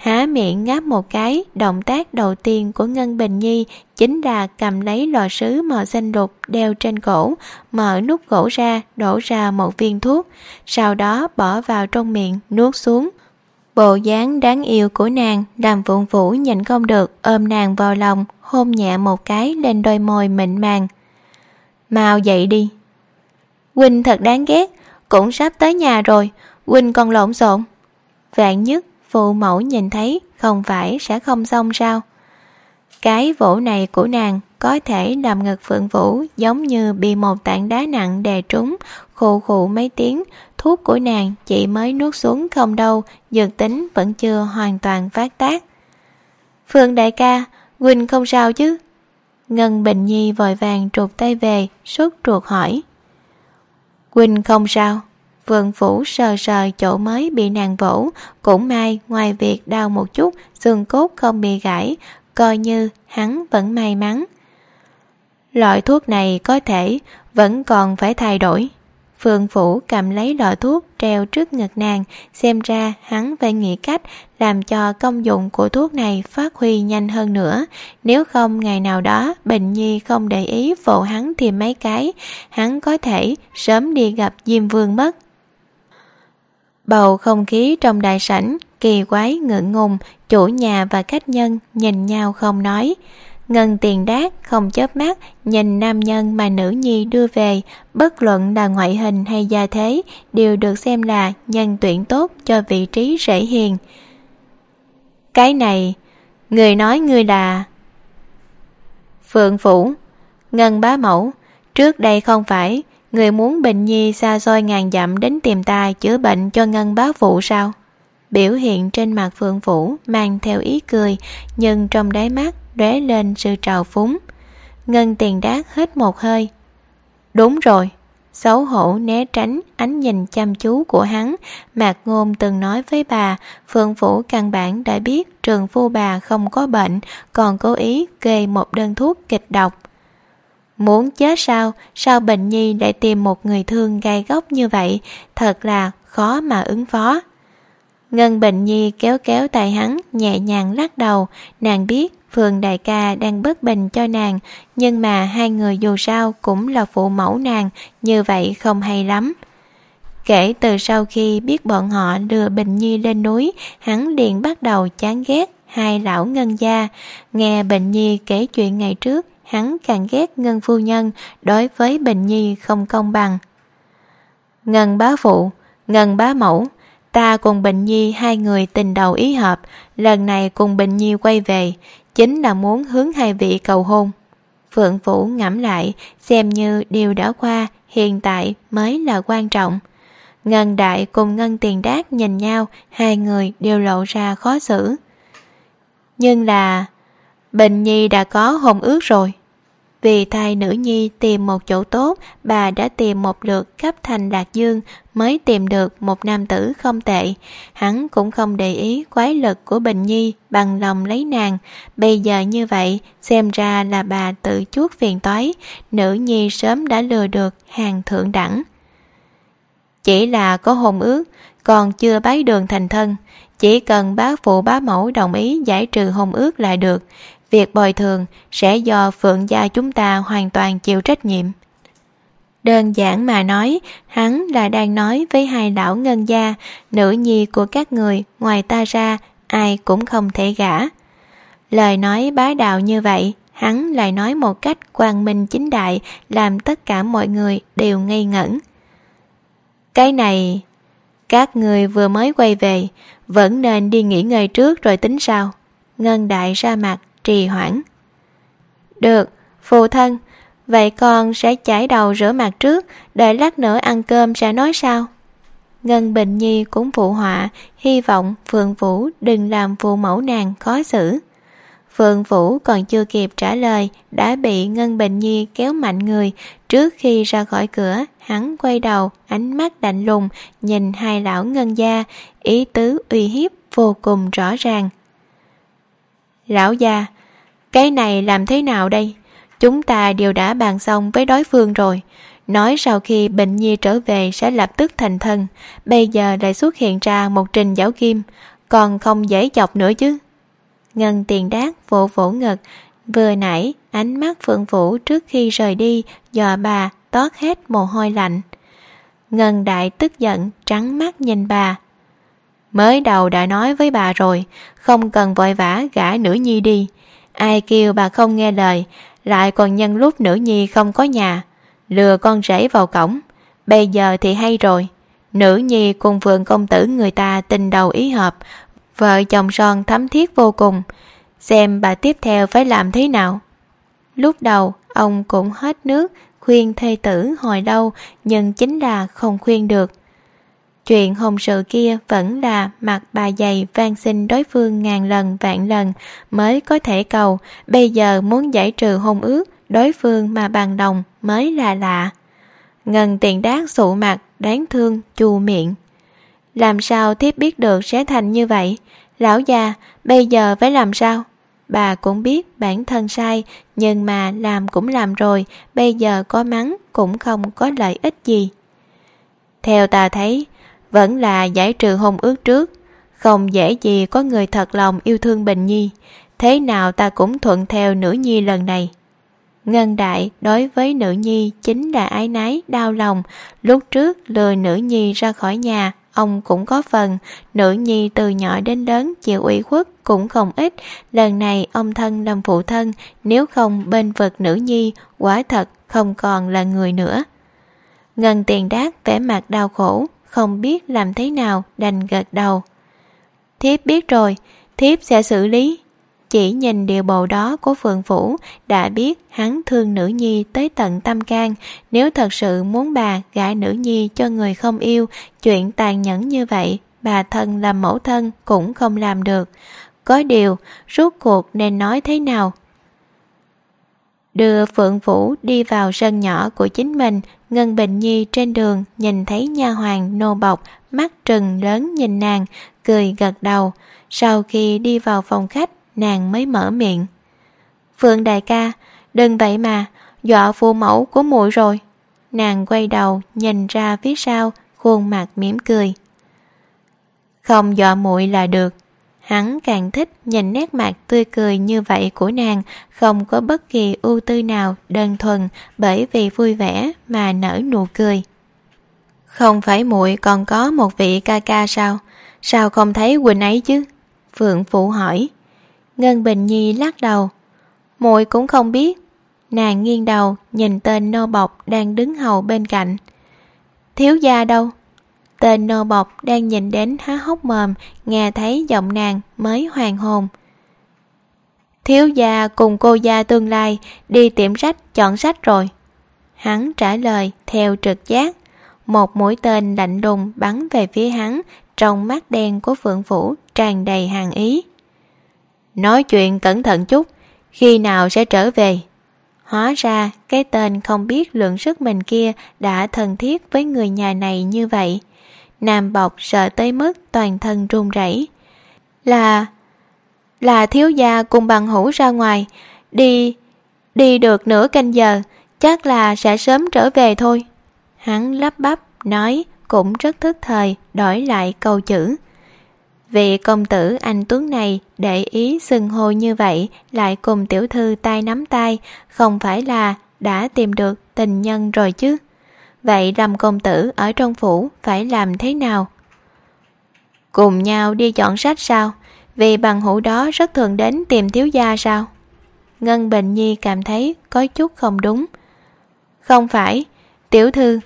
há miệng ngáp một cái, động tác đầu tiên của ngân bình nhi chính là cầm lấy lò sứ màu xanh lục đeo trên cổ, mở nút gỗ ra, đổ ra một viên thuốc, sau đó bỏ vào trong miệng, nuốt xuống. Bộ dáng đáng yêu của nàng làm vụn vũ nhìn không được ôm nàng vào lòng, hôn nhẹ một cái lên đôi môi mịn màng. Mau dậy đi. Huynh thật đáng ghét, cũng sắp tới nhà rồi, huynh còn lộn xộn. Vạn nhất phụ mẫu nhìn thấy không phải sẽ không xong sao. Cái vỗ này của nàng có thể làm ngực phượng vũ giống như bị một tảng đá nặng đè trúng khụ khụ mấy tiếng. Thuốc của nàng chỉ mới nuốt xuống không đâu, dược tính vẫn chưa hoàn toàn phát tác. Phương đại ca huynh không sao chứ? Ngân bình nhi vội vàng trục tay về, sốt ruột hỏi. Huynh không sao vườn phủ sờ sờ chỗ mới bị nàng vỗ cũng may ngoài việc đau một chút xương cốt không bị gãy coi như hắn vẫn may mắn loại thuốc này có thể vẫn còn phải thay đổi Phương Phủ cầm lấy lọ thuốc treo trước ngực nàng, xem ra hắn phải nghĩ cách làm cho công dụng của thuốc này phát huy nhanh hơn nữa. Nếu không ngày nào đó Bình Nhi không để ý vỗ hắn thì mấy cái, hắn có thể sớm đi gặp Diêm Vương mất. Bầu không khí trong đại sảnh, kỳ quái ngượng ngùng, chủ nhà và khách nhân nhìn nhau không nói. Ngân tiền đát không chớp mắt nhìn nam nhân mà nữ nhi đưa về, bất luận là ngoại hình hay gia thế, đều được xem là nhân tuyển tốt cho vị trí rễ hiền. Cái này, người nói người là... Phượng Phủ, Ngân bá mẫu, trước đây không phải, người muốn Bình Nhi xa xôi ngàn dặm đến tìm ta chữa bệnh cho Ngân bá phụ sao? Biểu hiện trên mặt Phượng Phủ mang theo ý cười, nhưng trong đáy mắt lóe lên sự trào phúng. Ngân tiền đát hết một hơi. Đúng rồi xấu hổ né tránh ánh nhìn chăm chú của hắn. Mạc ngôn từng nói với bà phượng phủ căn bản đã biết trường phu bà không có bệnh còn cố ý kê một đơn thuốc kịch độc muốn chết sao sao bệnh nhi lại tìm một người thương gai góc như vậy thật là khó mà ứng phó ngân bệnh nhi kéo kéo tay hắn nhẹ nhàng lắc đầu nàng biết Phương đại ca đang bất bình cho nàng, nhưng mà hai người dù sao cũng là phụ mẫu nàng, như vậy không hay lắm. Kể từ sau khi biết bọn họ đưa Bình Nhi lên núi, hắn liền bắt đầu chán ghét hai lão ngân gia. Nghe Bình Nhi kể chuyện ngày trước, hắn càng ghét ngân phu nhân, đối với Bình Nhi không công bằng. Ngân bá phụ, ngân bá mẫu, ta cùng Bình Nhi hai người tình đầu ý hợp, lần này cùng Bình Nhi quay về, chính là muốn hướng hai vị cầu hôn. Phượng Vũ ngẫm lại, xem như điều đã qua, hiện tại mới là quan trọng. Ngân Đại cùng Ngân Tiền Đát nhìn nhau, hai người đều lộ ra khó xử. Nhưng là... Bình Nhi đã có hôn ước rồi. Vì thay nữ nhi tìm một chỗ tốt, bà đã tìm một lượt khắp thành Lạc Dương mới tìm được một nam tử không tệ. Hắn cũng không để ý quái lực của Bình Nhi bằng lòng lấy nàng. Bây giờ như vậy, xem ra là bà tự chuốt phiền toái, nữ nhi sớm đã lừa được hàng thượng đẳng. Chỉ là có hôn ước, còn chưa bái đường thành thân, chỉ cần bá phụ bá mẫu đồng ý giải trừ hôn ước là được việc bồi thường sẽ do phượng gia chúng ta hoàn toàn chịu trách nhiệm. Đơn giản mà nói, hắn là đang nói với hai lão ngân gia, nữ nhi của các người, ngoài ta ra, ai cũng không thể gả. Lời nói bá đạo như vậy, hắn lại nói một cách quang minh chính đại, làm tất cả mọi người đều ngây ngẩn. Cái này, các người vừa mới quay về, vẫn nên đi nghỉ ngơi trước rồi tính sao ngân đại ra mặt trì hoãn. Được, phụ thân, vậy con sẽ chải đầu rửa mặt trước đợi lát nữa ăn cơm sẽ nói sao? Ngân bình nhi cũng phụ họa, hy vọng phượng vũ đừng làm phụ mẫu nàng khó xử. Phượng vũ còn chưa kịp trả lời, đã bị ngân bình nhi kéo mạnh người. Trước khi ra khỏi cửa, hắn quay đầu, ánh mắt lạnh lùng, nhìn hai lão ngân gia. Ý tứ uy hiếp vô cùng rõ ràng lão gia, cái này làm thế nào đây? Chúng ta đều đã bàn xong với đối phương rồi. Nói sau khi bệnh nhi trở về sẽ lập tức thành thân. Bây giờ lại xuất hiện ra một trình giáo kim, còn không dễ chọc nữa chứ. Ngân tiền đát vỗ vỗ ngực. Vừa nãy, ánh mắt phượng vũ trước khi rời đi, dò bà, tót hết mồ hôi lạnh. Ngân đại tức giận, trắng mắt nhìn bà mới đầu đã nói với bà rồi không cần vội vã gả nữ nhi đi. Ai kêu bà không nghe lời lại còn nhân lúc nữ nhi không có nhà. Lừa con rể vào cổng. Bây giờ thì hay rồi. Nữ nhi cùng vườn công tử người ta tình đầu ý hợp vợ chồng son thấm thiết vô cùng. Xem bà tiếp theo phải làm thế nào. Lúc đầu ông cũng hết nước khuyên thê tử hồi đâu, nhưng chính là không khuyên được chuyện hồn sự kia vẫn là mặt bà dày van xin đối phương ngàn lần, vạn lần mới có thể cầu. Bây giờ muốn giải trừ hôn ước, đối phương mà bằng đồng mới là lạ. Ngân tiền đát sụ mặt, đáng thương chù miệng. Làm sao thiếp biết được sẽ thành như vậy? Lão già, bây giờ phải làm sao? Bà cũng biết bản thân sai, nhưng mà làm cũng làm rồi, bây giờ có mắng cũng không có lợi ích gì. Theo ta thấy vẫn là giải trừ hôn ước trước. Không dễ gì có người thật lòng yêu thương bình nhi. Thế nào ta cũng thuận theo nữ nhi lần này. Ngân đại đối với nữ nhi chính là ái nái, đau lòng. Lúc trước lừa nữ nhi ra khỏi nhà, ông cũng có phần. Nữ nhi từ nhỏ đến lớn chịu ủy khuất cũng không ít. Lần này ông thân làm phụ thân, nếu không bên vực nữ nhi, quả thật không còn là người nữa. Ngân tiền đát vẻ mặt đau khổ không biết làm thế nào đành gật đầu. Thiếp biết rồi, thiếp sẽ xử lý. Chỉ nhìn điều bộ đó của phượng phủ đã biết hắn thương nữ nhi tới tận tâm can. Nếu thật sự muốn bà gả nữ nhi cho người không yêu, chuyện tàn nhẫn như vậy, bà thân làm mẫu thân cũng không làm được. Có điều, rốt cuộc nên nói thế nào đưa phượng vũ đi vào sân nhỏ của chính mình, ngân bình nhi trên đường nhìn thấy nha hoàng nô bọc mắt trừng lớn nhìn nàng, cười gật đầu. Sau khi đi vào phòng khách, nàng mới mở miệng. Phượng đại ca, đừng vậy mà, dọa phụ mẫu của muội rồi. Nàng quay đầu nhìn ra phía sau, khuôn mặt mỉm cười. Không dọa muội là được hắn càng thích nhìn nét mặt tươi cười như vậy của nàng, không có bất kỳ ưu tư nào đơn thuần bởi vì vui vẻ mà nở nụ cười. Không phải muội còn có một vị ca ca sao? Sao không thấy quỳnh ấy chứ? Phượng phụ hỏi. Ngân bình nhi lắc đầu. Muội cũng không biết. Nàng nghiêng đầu nhìn tên nô bọc đang đứng hầu bên cạnh. Thiếu gia đâu? Tên nô bọc đang nhìn đến há hốc mồm, nghe thấy giọng nàng mới hoàn hồn. Thiếu gia cùng cô gia tương lai đi tiệm sách chọn sách rồi. Hắn trả lời theo trực giác. Một mũi tên lạnh lùng bắn về phía hắn, trong mắt đen của phượng vũ tràn đầy hàng ý. Nói chuyện cẩn thận chút, khi nào sẽ trở về? Hóa ra cái tên không biết lượng sức mình kia đã thân thiết với người nhà này như vậy nam bọc sợ tới mức toàn thân run rẩy. Là là thiếu gia cùng bằng hữu ra ngoài. Đi đi được nửa canh giờ, chắc là sẽ sớm trở về thôi. Hắn lắp bắp, nói, cũng rất thức thời, đổi lại câu chữ. Vị công tử anh tuấn này để ý xưng hô như vậy, lại cùng tiểu thư tay nắm tay, không phải là đã tìm được tình nhân rồi chứ? Vậy lâm công tử ở trong phủ phải làm thế nào? Cùng nhau đi chọn sách sao? Vì bằng hữu đó rất thường đến tìm thiếu gia sao? Ngân bình nhi cảm thấy có chút không đúng. Không phải. Tiểu thư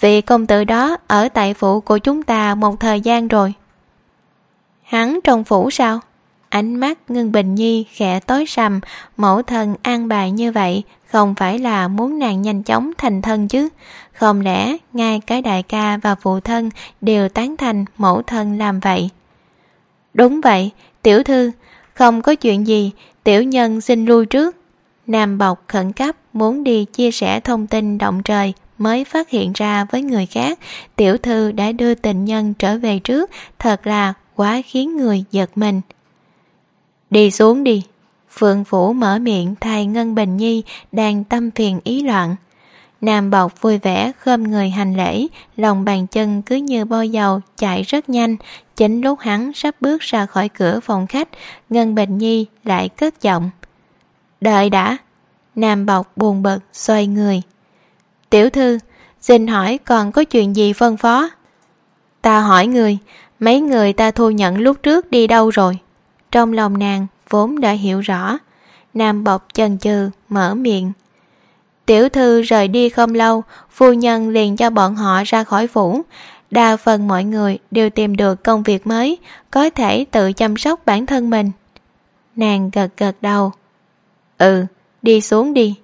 vị công tử đó ở tại phủ của chúng ta một thời gian rồi. Hắn trong phủ sao? Ánh mắt ngân bình nhi khẽ tối sầm, mẫu thân an bài như vậy không phải là muốn nàng nhanh chóng thành thân chứ không lẽ ngay cái đại ca và phụ thân đều tán thành mẫu thân làm vậy. Đúng vậy, tiểu thư, không có chuyện gì, tiểu nhân xin lui trước. Nam bọc khẩn cấp muốn đi chia sẻ thông tin động trời mới phát hiện ra với người khác. Tiểu thư đã đưa tình nhân trở về trước, thật là quá khiến người giật mình. Đi xuống đi. Phượng phủ mở miệng thay ngân bình nhi đang tâm phiền ý loạn nam bọc vui vẻ khom người hành lễ, lòng bàn chân cứ như bôi dầu, chạy rất nhanh. Chính lúc hắn sắp bước ra khỏi cửa phòng khách, ngân bình nhi lại cất giọng. Đợi đã. Nam bọc buồn bực, xoay người. Tiểu thư, xin hỏi còn có chuyện gì phân phó? Ta hỏi người, mấy người ta thu nhận lúc trước đi đâu rồi? Trong lòng nàng vốn đã hiểu rõ. Nam bọc chần chừ, mở miệng tiểu thư rời đi không lâu, phu nhân liền cho bọn họ ra khỏi phủ. Đa phần mọi người đều tìm được công việc mới, có thể tự chăm sóc bản thân mình. Nàng gật gật đầu. Ừ đi xuống đi.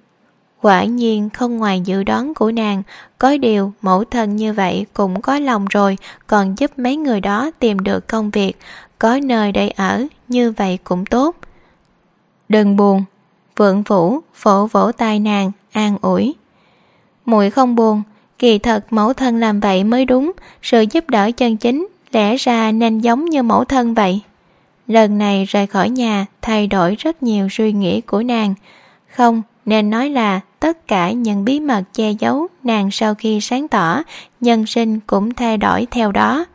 Quả nhiên không ngoài dự đoán của nàng, có điều mẫu thân như vậy cũng có lòng rồi, còn giúp mấy người đó tìm được công việc, có nơi để ở, như vậy cũng tốt. Đừng buồn, vượng vũ phổ vỗ tai nàng an ủi. Muội không buồn, kỳ thật mẫu thân làm vậy mới đúng, sự giúp đỡ chân chính, lẽ ra nên giống như mẫu thân vậy. Lần này rời khỏi nhà, thay đổi rất nhiều suy nghĩ của nàng. Không, nên nói là tất cả những bí mật che giấu nàng sau khi sáng tỏ, nhân sinh cũng thay đổi theo đó.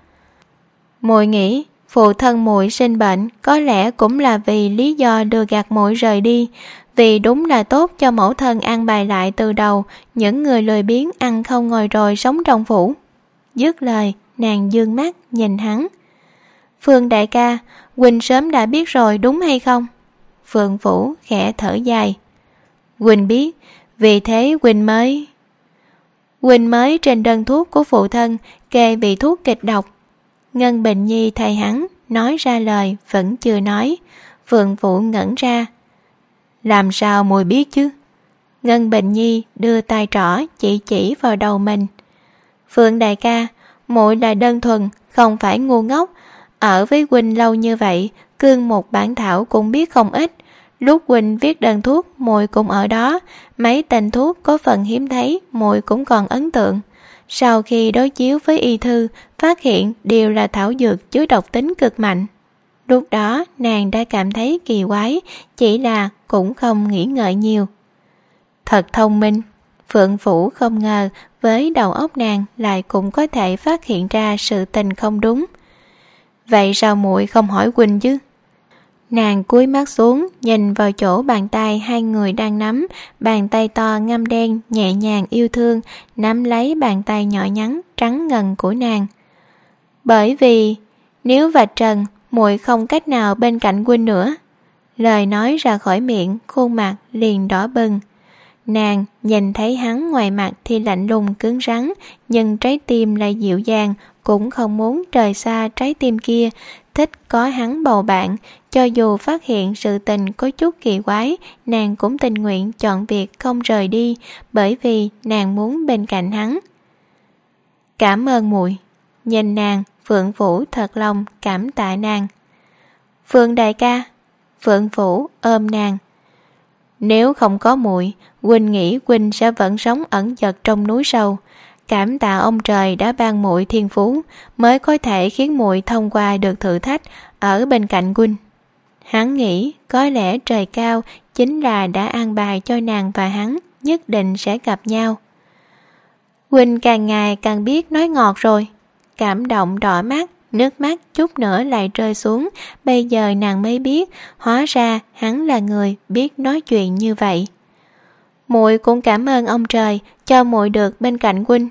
Muội nghĩ, phụ thân muội sinh bệnh có lẽ cũng là vì lý do đưa gạt muội rời đi vì đúng là tốt cho mẫu thân an bài lại từ đầu, những người lười biếng ăn không ngồi rồi sống trong phủ. Dứt lời, nàng dương mắt nhìn hắn. Phương đại ca, quỳnh sớm đã biết rồi đúng hay không? Phượng phủ khẽ thở dài. Quỳnh biết, vì thế quỳnh mới quỳnh mới trên đơn thuốc của phụ thân kê bị thuốc kịch độc. Ngân bình nhi thay hắn nói ra lời vẫn chưa nói. Phượng phụ ngẩn ra làm sao mùi biết chứ? Ngân bình nhi đưa tay trỏ chỉ chỉ vào đầu mình. Phượng đại ca muội là đơn thuần không phải ngu ngốc. Ở với huynh lâu như vậy, cương một bản thảo cũng biết không ít. Lúc huynh viết đơn thuốc muội cũng ở đó. Mấy tên thuốc có phần hiếm thấy muội cũng còn ấn tượng. Sau khi đối chiếu với y thư, phát hiện đều là thảo dược chứa độc tính cực mạnh lúc đó, nàng đã cảm thấy kỳ quái, chỉ là cũng không nghĩ ngợi nhiều. Thật thông minh, phượng phủ không ngờ với đầu óc nàng lại cũng có thể phát hiện ra sự tình không đúng. Vậy sao muội không hỏi quỳnh chứ? Nàng cúi mắt xuống, nhìn vào chỗ bàn tay hai người đang nắm, bàn tay to ngăm đen nhẹ nhàng yêu thương, nắm lấy bàn tay nhỏ nhắn trắng ngần của nàng. Bởi vì, nếu vạch trần muội không cách nào bên cạnh huynh nữa. Lời nói ra khỏi miệng, khuôn mặt liền đỏ bừng. Nàng nhìn thấy hắn ngoài mặt thì lạnh lùng cứng rắn, nhưng trái tim lại dịu dàng, cũng không muốn rời xa trái tim kia. Thích có hắn bầu bạn, cho dù phát hiện sự tình có chút kỳ quái, nàng cũng tình nguyện chọn việc không rời đi, bởi vì nàng muốn bên cạnh hắn. Cảm ơn muội. Nhìn nàng phượng vũ thật lòng cảm tạ nàng. Phượng đại ca, phượng vũ ôm nàng. Nếu không có muội, huynh nghĩ huynh sẽ vẫn sống ẩn dật trong núi sâu. Cảm tạ ông trời đã ban muội thiên phú, mới có thể khiến muội thông qua được thử thách ở bên cạnh huynh. Hắn nghĩ có lẽ trời cao chính là đã an bài cho nàng và hắn nhất định sẽ gặp nhau. Huynh càng ngày càng biết nói ngọt rồi cảm động đỏ mắt, nước mắt chút nữa lại rơi xuống. Bây giờ nàng mới biết, hóa ra hắn là người biết nói chuyện như vậy. Muội cũng cảm ơn ông trời, cho muội được bên cạnh huynh.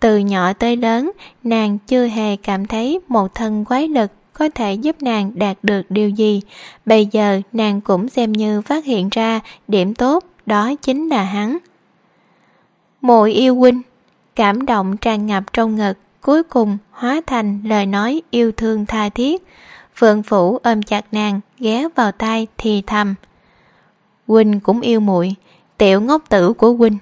Từ nhỏ tới lớn, nàng chưa hề cảm thấy một thân quái lực có thể giúp nàng đạt được điều gì. Bây giờ nàng cũng xem như phát hiện ra điểm tốt, đó chính là hắn. Muội yêu huynh, cảm động tràn ngập trong ngực cuối cùng hóa thành lời nói yêu thương tha thiết. Phượng phủ ôm chặt nàng, ghé vào tai thì thầm. Huynh cũng yêu muội, tiểu ngốc tử của huynh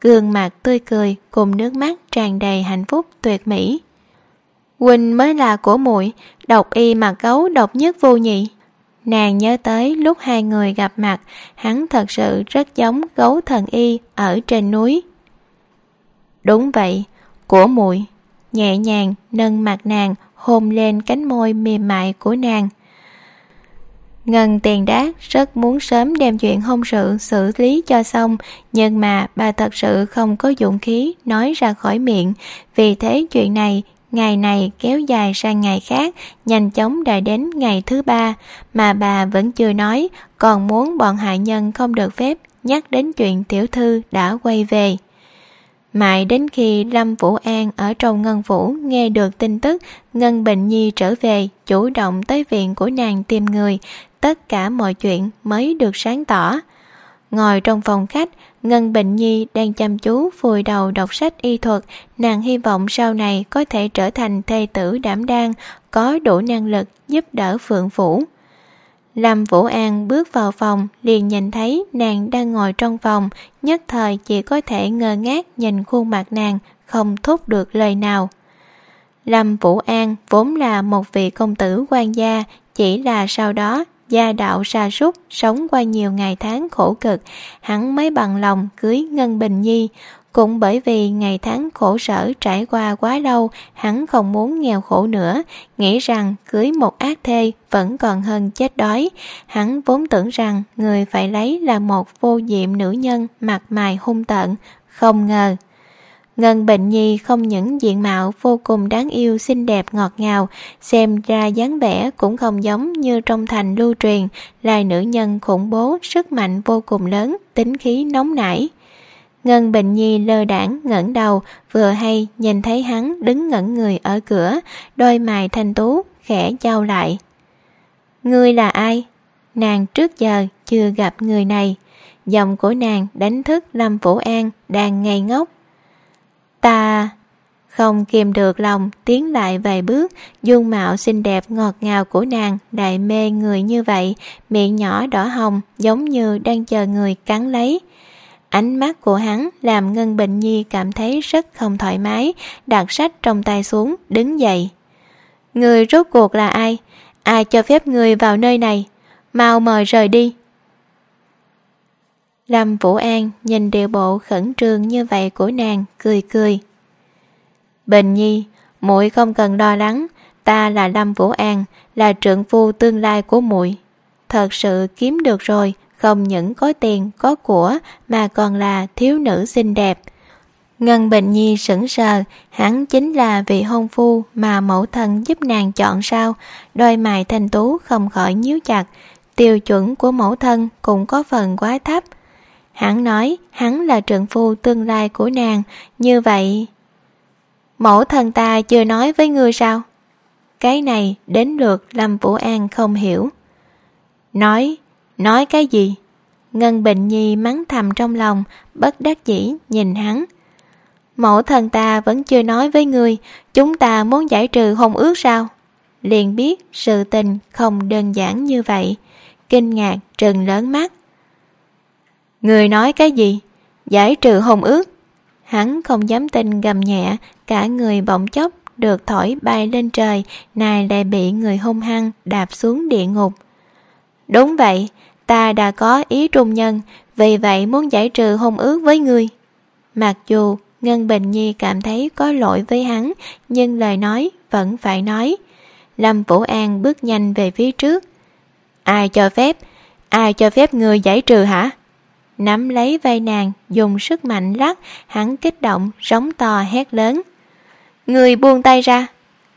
gương mặt tươi cười cùng nước mắt tràn đầy hạnh phúc tuyệt mỹ. Huynh mới là của muội, độc y mà gấu độc nhất vô nhị. Nàng nhớ tới lúc hai người gặp mặt, hắn thật sự rất giống gấu thần y ở trên núi. Đúng vậy, của muội nhẹ nhàng, nâng mặt nàng, hôn lên cánh môi mềm mại của nàng. Ngân tiền đát rất muốn sớm đem chuyện hôn sự xử lý cho xong, nhưng mà bà thật sự không có dũng khí nói ra khỏi miệng. Vì thế chuyện này, ngày này kéo dài sang ngày khác, nhanh chóng đã đến ngày thứ ba, mà bà vẫn chưa nói, còn muốn bọn hạ nhân không được phép nhắc đến chuyện tiểu thư đã quay về mãi đến khi lâm vũ an ở trong ngân phủ nghe được tin tức, ngân bình nhi trở về, chủ động tới viện của nàng tìm người. Tất cả mọi chuyện mới được sáng tỏ. Ngồi trong phòng khách, ngân bình nhi đang chăm chú vùi đầu đọc sách y thuật. Nàng hy vọng sau này có thể trở thành thê tử đảm đang, có đủ năng lực giúp đỡ phượng phủ lâm vũ an bước vào phòng, liền nhìn thấy nàng đang ngồi trong phòng, nhất thời chỉ có thể ngơ ngác nhìn khuôn mặt nàng, không thốt được lời nào. Lâm vũ an vốn là một vị công tử quan gia, chỉ là sau đó gia đạo sa sút, sống qua nhiều ngày tháng khổ cực, hắn mới bằng lòng cưới ngân bình nhi cũng bởi vì ngày tháng khổ sở trải qua quá lâu hắn không muốn nghèo khổ nữa nghĩ rằng cưới một ác thê vẫn còn hơn chết đói hắn vốn tưởng rằng người phải lấy là một vô diệm nữ nhân mặt mày hung tợn không ngờ Ngân Bệnh Nhi không những diện mạo vô cùng đáng yêu xinh đẹp ngọt ngào, xem ra dáng vẻ cũng không giống như trong thành lưu truyền, là nữ nhân khủng bố, sức mạnh vô cùng lớn, tính khí nóng nảy. Ngân bình Nhi lơ đảng ngẩng đầu, vừa hay nhìn thấy hắn đứng ngẩn người ở cửa, đôi mày thanh tú, khẽ trao lại. Ngươi là ai? Nàng trước giờ chưa gặp người này. Giọng của nàng đánh thức Lâm Vũ An đang ngây ngốc Ta... Không kìm được lòng tiến lại vài bước dung mạo xinh đẹp ngọt ngào của nàng đại mê người như vậy miệng nhỏ đỏ hồng giống như đang chờ người cắn lấy ánh mắt của hắn làm ngân bình nhi cảm thấy rất không thoải mái đặt sách trong tay xuống đứng dậy người rốt cuộc là ai ai cho phép người vào nơi này mau mời rời đi Lâm Vũ An nhìn điệu bộ khẩn trương như vậy của nàng, cười cười. Bình Nhi, muội không cần lo lắng, ta là Lâm Vũ An, là trượng phu tương lai của muội. Thật sự kiếm được rồi, không những có tiền, có của mà còn là thiếu nữ xinh đẹp. Ngân Bình Nhi sững sờ, hắn chính là vị hôn phu mà mẫu thân giúp nàng chọn sao, đôi mày thanh tú không khỏi nhíu chặt, tiêu chuẩn của mẫu thân cũng có phần quá thấp, Hắn nói hắn là trượng phu tương lai của nàng, như vậy... Mẫu thân ta chưa nói với ngươi sao? Cái này đến lượt Lâm Vũ An không hiểu. Nói, nói cái gì? Ngân Bình Nhi mắng thầm trong lòng, bất đắc dĩ nhìn hắn. Mẫu thân ta vẫn chưa nói với ngươi, chúng ta muốn giải trừ hôn ước sao? Liền biết sự tình không đơn giản như vậy. Kinh ngạc trừng lớn mắt, Người nói cái gì? Giải trừ hôn ước. Hắn không dám tin gầm nhẹ, cả người bỗng chốc được thổi bay lên trời, này lại bị người hung hăng đạp xuống địa ngục. Đúng vậy, ta đã có ý trung nhân, vì vậy muốn giải trừ hôn ước với ngươi. Mặc dù Ngân Bình Nhi cảm thấy có lỗi với hắn, nhưng lời nói vẫn phải nói. Lâm Vũ An bước nhanh về phía trước. Ai cho phép? Ai cho phép ngươi giải trừ hả? nắm lấy vai nàng dùng sức mạnh lắc hắn kích động rống to hét lớn người buông tay ra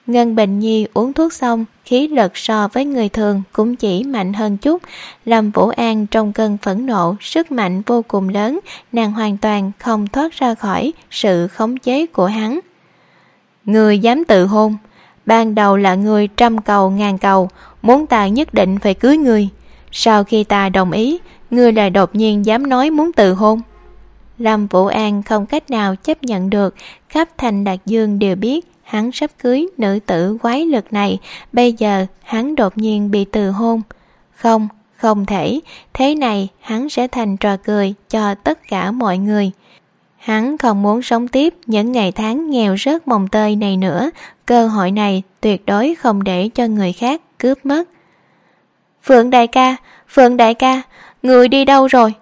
ngân bình nhi uống thuốc xong, khí lực so với người thường cũng chỉ mạnh hơn chút. Lâm vũ an trong cơn phẫn nộ, sức mạnh vô cùng lớn, nàng hoàn toàn không thoát ra khỏi sự khống chế của hắn. Người dám tự hôn. Ban đầu là người trăm cầu ngàn cầu, muốn ta nhất định phải cưới người. Sau khi ta đồng ý Ngươi lại đột nhiên dám nói muốn tự hôn. Lâm Vũ An không cách nào chấp nhận được, Khắp thành Đạt Dương đều biết Hắn sắp cưới nữ tử quái lực này Bây giờ hắn đột nhiên bị từ hôn. Không, không thể Thế này hắn sẽ thành trò cười cho tất cả mọi người. Hắn không muốn sống tiếp những ngày tháng nghèo rớt mồng tơi này nữa Cơ hội này tuyệt đối không để cho người khác cướp mất. Phượng đại ca, Phượng đại ca, người đi đâu rồi?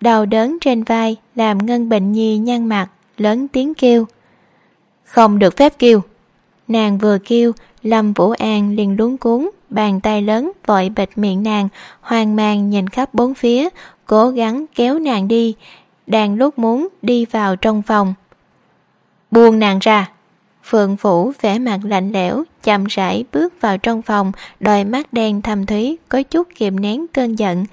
Đau đớn trên vai làm ngân bệnh nhi nhăn mặt lớn tiếng kêu. Không được phép kêu nàng vừa kêu, lâm vũ an liền luống cuốn, bàn tay lớn vội bịt miệng nàng, hoang mang nhìn khắp bốn phía, cố gắng kéo nàng đi, đang lúc muốn đi vào trong phòng. Buông nàng ra. Phượng phủ vẻ mặt lạnh lẽo, chậm rãi bước vào trong phòng, đôi mắt đen thâm thúy, có chút kiềm nén cơn giận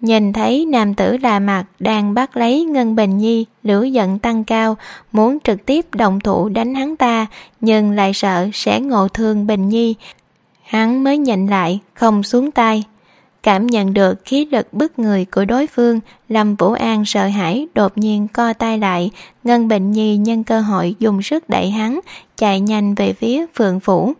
Nhìn thấy nam tử đà mặt đang bắt lấy Ngân Bình Nhi, lửa giận tăng cao, muốn trực tiếp động thủ đánh hắn ta, nhưng lại sợ sẽ ngộ thương Bình Nhi. Hắn mới nhịn lại, không xuống tay. cảm nhận được khí lực bức người của đối phương lâm vũ an sợ hãi đột nhiên co tay lại ngân Bình nhi nhân cơ hội dùng sức đẩy hắn chạy nhanh về phía phượng phủ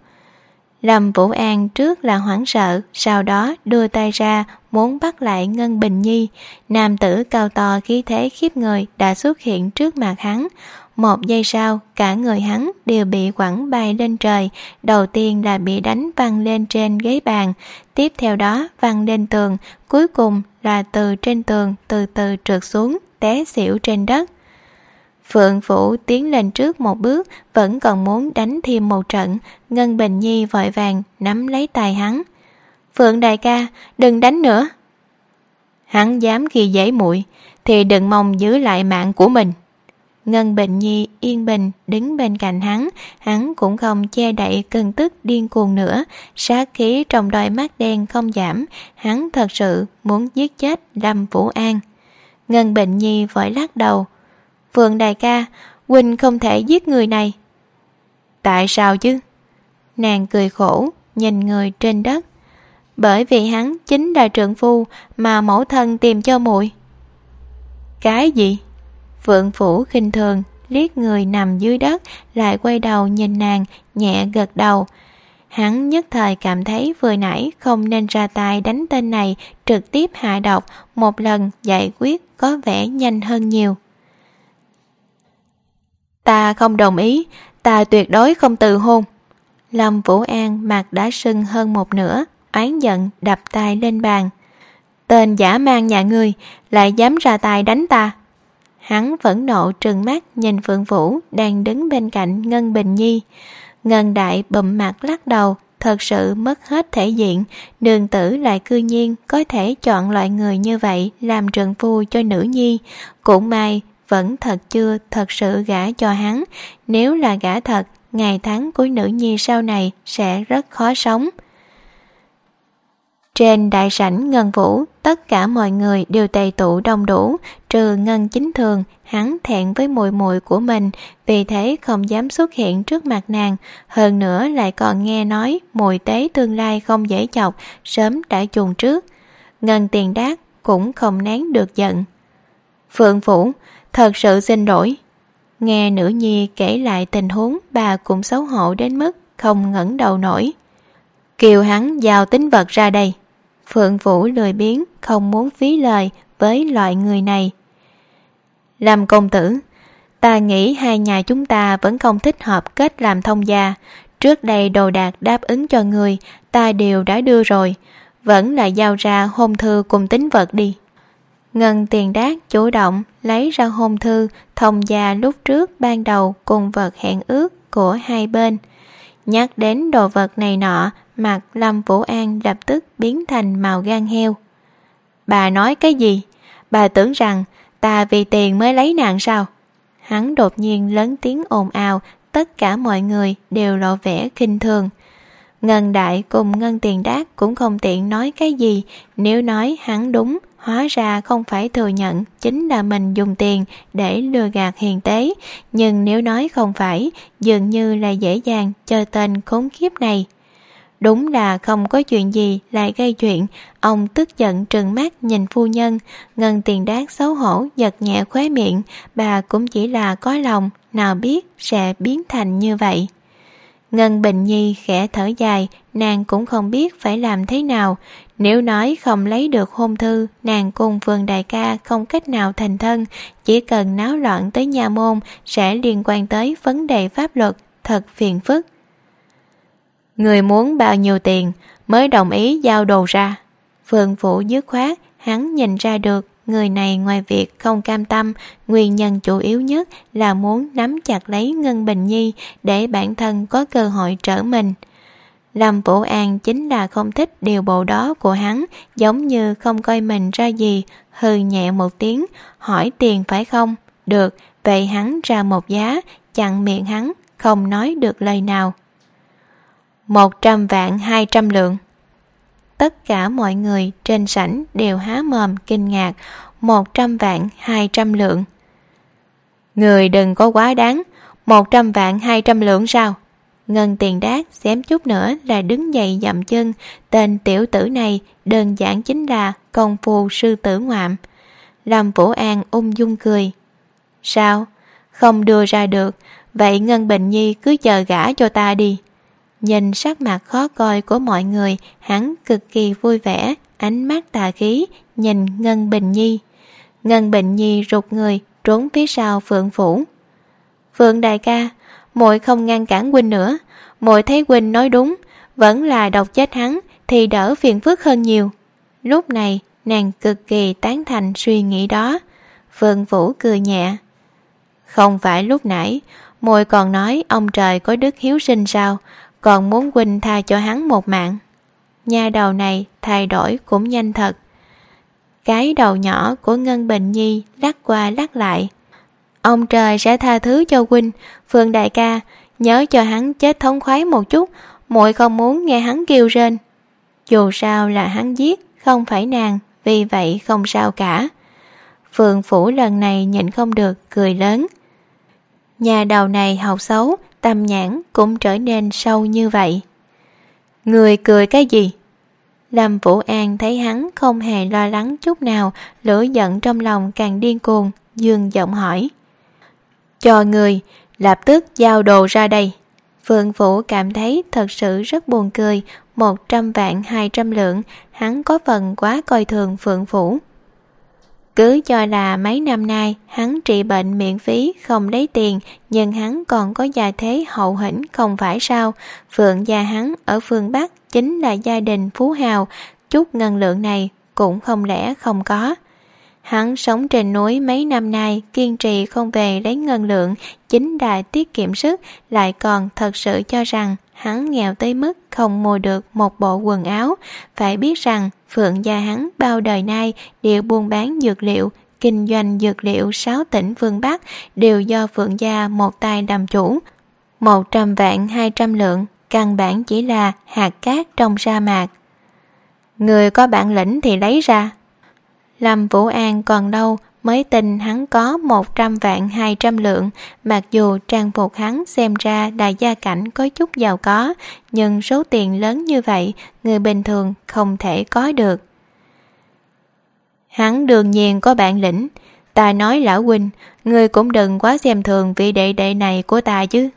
lâm vũ an trước là hoảng sợ, sau đó đưa tay ra, muốn bắt lại ngân bình nhi. Nam tử cao to khí thế khiếp người đã xuất hiện trước mặt hắn. Một giây sau, cả người hắn đều bị quẳng bay lên trời. Đầu tiên là bị đánh văng lên trên ghế bàn, tiếp theo đó văng lên tường, cuối cùng là từ trên tường từ từ trượt xuống, té xỉu trên đất phượng phủ tiến lên trước một bước, vẫn còn muốn đánh thêm một trận. Ngân bình nhi vội vàng nắm lấy tay hắn. Phượng đại ca, đừng đánh nữa. Hắn dám khi dễ muội, thì đừng mong giữ lại mạng của mình. Ngân bình nhi yên bình đứng bên cạnh hắn hắn cũng không che đậy cơn tức điên cuồng nữa. Sát khí trong đôi mắt đen không giảm, hắn thật sự muốn giết chết lâm vũ an. Ngân bình nhi vội lắc đầu phượng đại ca huynh không thể giết người này. Tại sao chứ? Nàng cười khổ nhìn người trên đất. Bởi vì hắn chính là trượng phu mà mẫu thân tìm cho muội. Cái gì? Phượng phủ khinh thường liếc người nằm dưới đất lại quay đầu nhìn nàng nhẹ gật đầu. Hắn nhất thời cảm thấy vừa nãy không nên ra tay đánh tên này trực tiếp hạ độc một lần giải quyết có vẻ nhanh hơn nhiều ta không đồng ý. Ta tuyệt đối không từ hôn. Lâm vũ an mặt đã sưng hơn một nửa, oán giận đập tay lên bàn. Tên giả mang nhà ngươi lại dám ra tay đánh ta. Hắn vẫn nộ trừng mắt nhìn phượng vũ đang đứng bên cạnh ngân bình nhi. Ngân đại bụm mặt lắc đầu, thật sự mất hết thể diện. Đường tử lại cư nhiên có thể chọn loại người như vậy làm trần phu cho nữ nhi. Cũng may vẫn thật chưa thật sự gả cho hắn nếu là gả thật ngày tháng của nữ nhi sau này sẽ rất khó sống trên đại sảnh Ngân Vũ, tất cả mọi người đều tề tụ đông đủ, trừ Ngân Chính Thường, hắn thẹn với mùi mùi của mình, vì thế không dám xuất hiện trước mặt nàng, hơn nữa lại còn nghe nói mùi tế tương lai không dễ chọc, sớm đã chuồn trước. Ngân Tiền Đát cũng không nén được giận. Phượng Phủ, thật sự xin lỗi. Nghe nữ nhi kể lại tình huống bà cũng xấu hổ đến mức không ngẩng đầu nổi. Kiều hắn giao tính vật ra đây. Phượng Vũ lười biếng không muốn phí lời với loại người này. Làm công tử, ta nghĩ hai nhà chúng ta vẫn không thích hợp kết làm thông gia. Trước đây đồ đạc đáp ứng cho người, ta đều đã đưa rồi. Vẫn là giao ra hôn thư cùng tính vật đi. Ngân tiền đát chủ động lấy ra hôn thư thông gia lúc trước ban đầu cùng vật hẹn ước của hai bên. Nhắc đến đồ vật này nọ, mặt Lâm Vũ An lập tức biến thành màu gan heo. Bà nói cái gì? Bà tưởng rằng ta vì tiền mới lấy nàng sao? Hắn đột nhiên lớn tiếng ồn ào, tất cả mọi người đều lộ vẻ khinh thường. Ngân Đại cùng Ngân Tiền Đát cũng không tiện nói cái gì, nếu nói hắn đúng, hóa ra không phải thừa nhận chính là mình dùng tiền để lừa gạt hiền tế, nhưng nếu nói không phải, dường như là dễ dàng cho tên khốn kiếp này. Đúng là không có chuyện gì lại gây chuyện, ông tức giận trừng mắt nhìn phu nhân, ngân tiền đát xấu hổ giật nhẹ khóe miệng, bà cũng chỉ là có lòng, nào biết sẽ biến thành như vậy. Ngân Bình Nhi khẽ thở dài, nàng cũng không biết phải làm thế nào. Nếu nói không lấy được hôn thư, nàng cùng Vương Đại ca không cách nào thành thân, chỉ cần náo loạn tới nhà môn sẽ liên quan tới vấn đề pháp luật, thật phiền phức. Người muốn bao nhiêu tiền mới đồng ý giao đồ ra. vườn Vũ dứt khoát, hắn nhìn ra được người này ngoài việc không cam tâm, nguyên nhân chủ yếu nhất là muốn nắm chặt lấy Ngân Bình Nhi để bản thân có cơ hội trở mình. Lâm Vũ An chính là không thích điều bộ đó của hắn, giống như không coi mình ra gì, hừ nhẹ một tiếng, hỏi tiền phải không? Được, vậy hắn ra một giá, chặn miệng hắn, không nói được lời nào. Một trăm vạn hai trăm lượng. Tất cả mọi người trên sảnh đều há mồm kinh ngạc. Một trăm vạn hai trăm lượng. Người đừng có quá đáng. Một trăm vạn hai trăm lượng sao? Ngân tiền đát xém chút nữa là đứng dậy dậm chân. Tên tiểu tử này đơn giản chính là công phu sư tử ngoạm. Lâm Vũ An ung dung cười. Sao? Không đưa ra được. Vậy Ngân Bình Nhi cứ chờ gả cho ta đi. Nhìn sắc mặt khó coi của mọi người, Hắn cực kỳ vui vẻ. Ánh mắt tà khí, Nhìn Ngân Bình Nhi. Ngân Bình Nhi rụt người, Trốn phía sau Phượng Phủ Phượng đại ca muội không ngăn cản quỳnh nữa. Muội thấy quỳnh nói đúng, vẫn là độc chết hắn thì đỡ phiền phức hơn nhiều. Lúc này, nàng cực kỳ tán thành suy nghĩ đó. Phượng vũ cười nhẹ. Không phải lúc nãy, muội còn nói ông trời có đức hiếu sinh sao, còn muốn huynh tha cho hắn một mạng. Nha đầu này thay đổi cũng nhanh thật. Cái đầu nhỏ của ngân bình nhi lắc qua lắc lại ông trời sẽ tha thứ cho huynh phương đại ca, nhớ cho hắn chết thống khoái một chút, muội không muốn nghe hắn kêu rên. Dù sao là hắn giết, không phải nàng, vì vậy không sao cả. Phượng phủ lần này nhịn không được, cười lớn. Nhà đầu này học xấu, tâm nhãn cũng trở nên sâu như vậy. Người cười cái gì? Lâm vũ an thấy hắn không hề lo lắng chút nào, lửa giận trong lòng càng điên cuồng, dương giọng hỏi cho người, lập tức giao đồ ra đây. Phượng Vũ cảm thấy thật sự rất buồn cười, Một trăm vạn hai trăm lượng, Hắn có phần quá coi thường Phượng Vũ. Cứ cho là mấy năm nay Hắn trị bệnh miễn phí, Không lấy tiền, Nhưng hắn còn có gia thế hậu hĩnh Không phải sao? Phượng gia hắn ở phương Bắc Chính là gia đình phú hào, Chút ngân lượng này cũng không lẽ không có. Hắn sống trên núi mấy năm nay, kiên trì không về lấy ngân lượng, chính là tiết kiệm sức, lại còn thật sự cho rằng hắn nghèo tới mức không mua được một bộ quần áo. Phải biết rằng, phượng gia hắn bao đời nay đều buôn bán dược liệu, kinh doanh dược liệu sáu tỉnh phương Bắc, đều do phượng gia một tay làm chủ. Một trăm vạn hai trăm lượng, căn bản chỉ là hạt cát trong sa mạc. Người có bản lĩnh thì lấy ra Lâm Vũ An còn đâu, mới tin hắn có một trăm vạn hai trăm lượng. Mặc dù trang phục hắn xem ra đại gia cảnh có chút giàu có, nhưng số tiền lớn như vậy, người bình thường không thể có được. Hắn đương nhiên có bản lĩnh. Ta nói lão huynh, người cũng đừng quá xem thường vị đệ đệ này của ta chứ.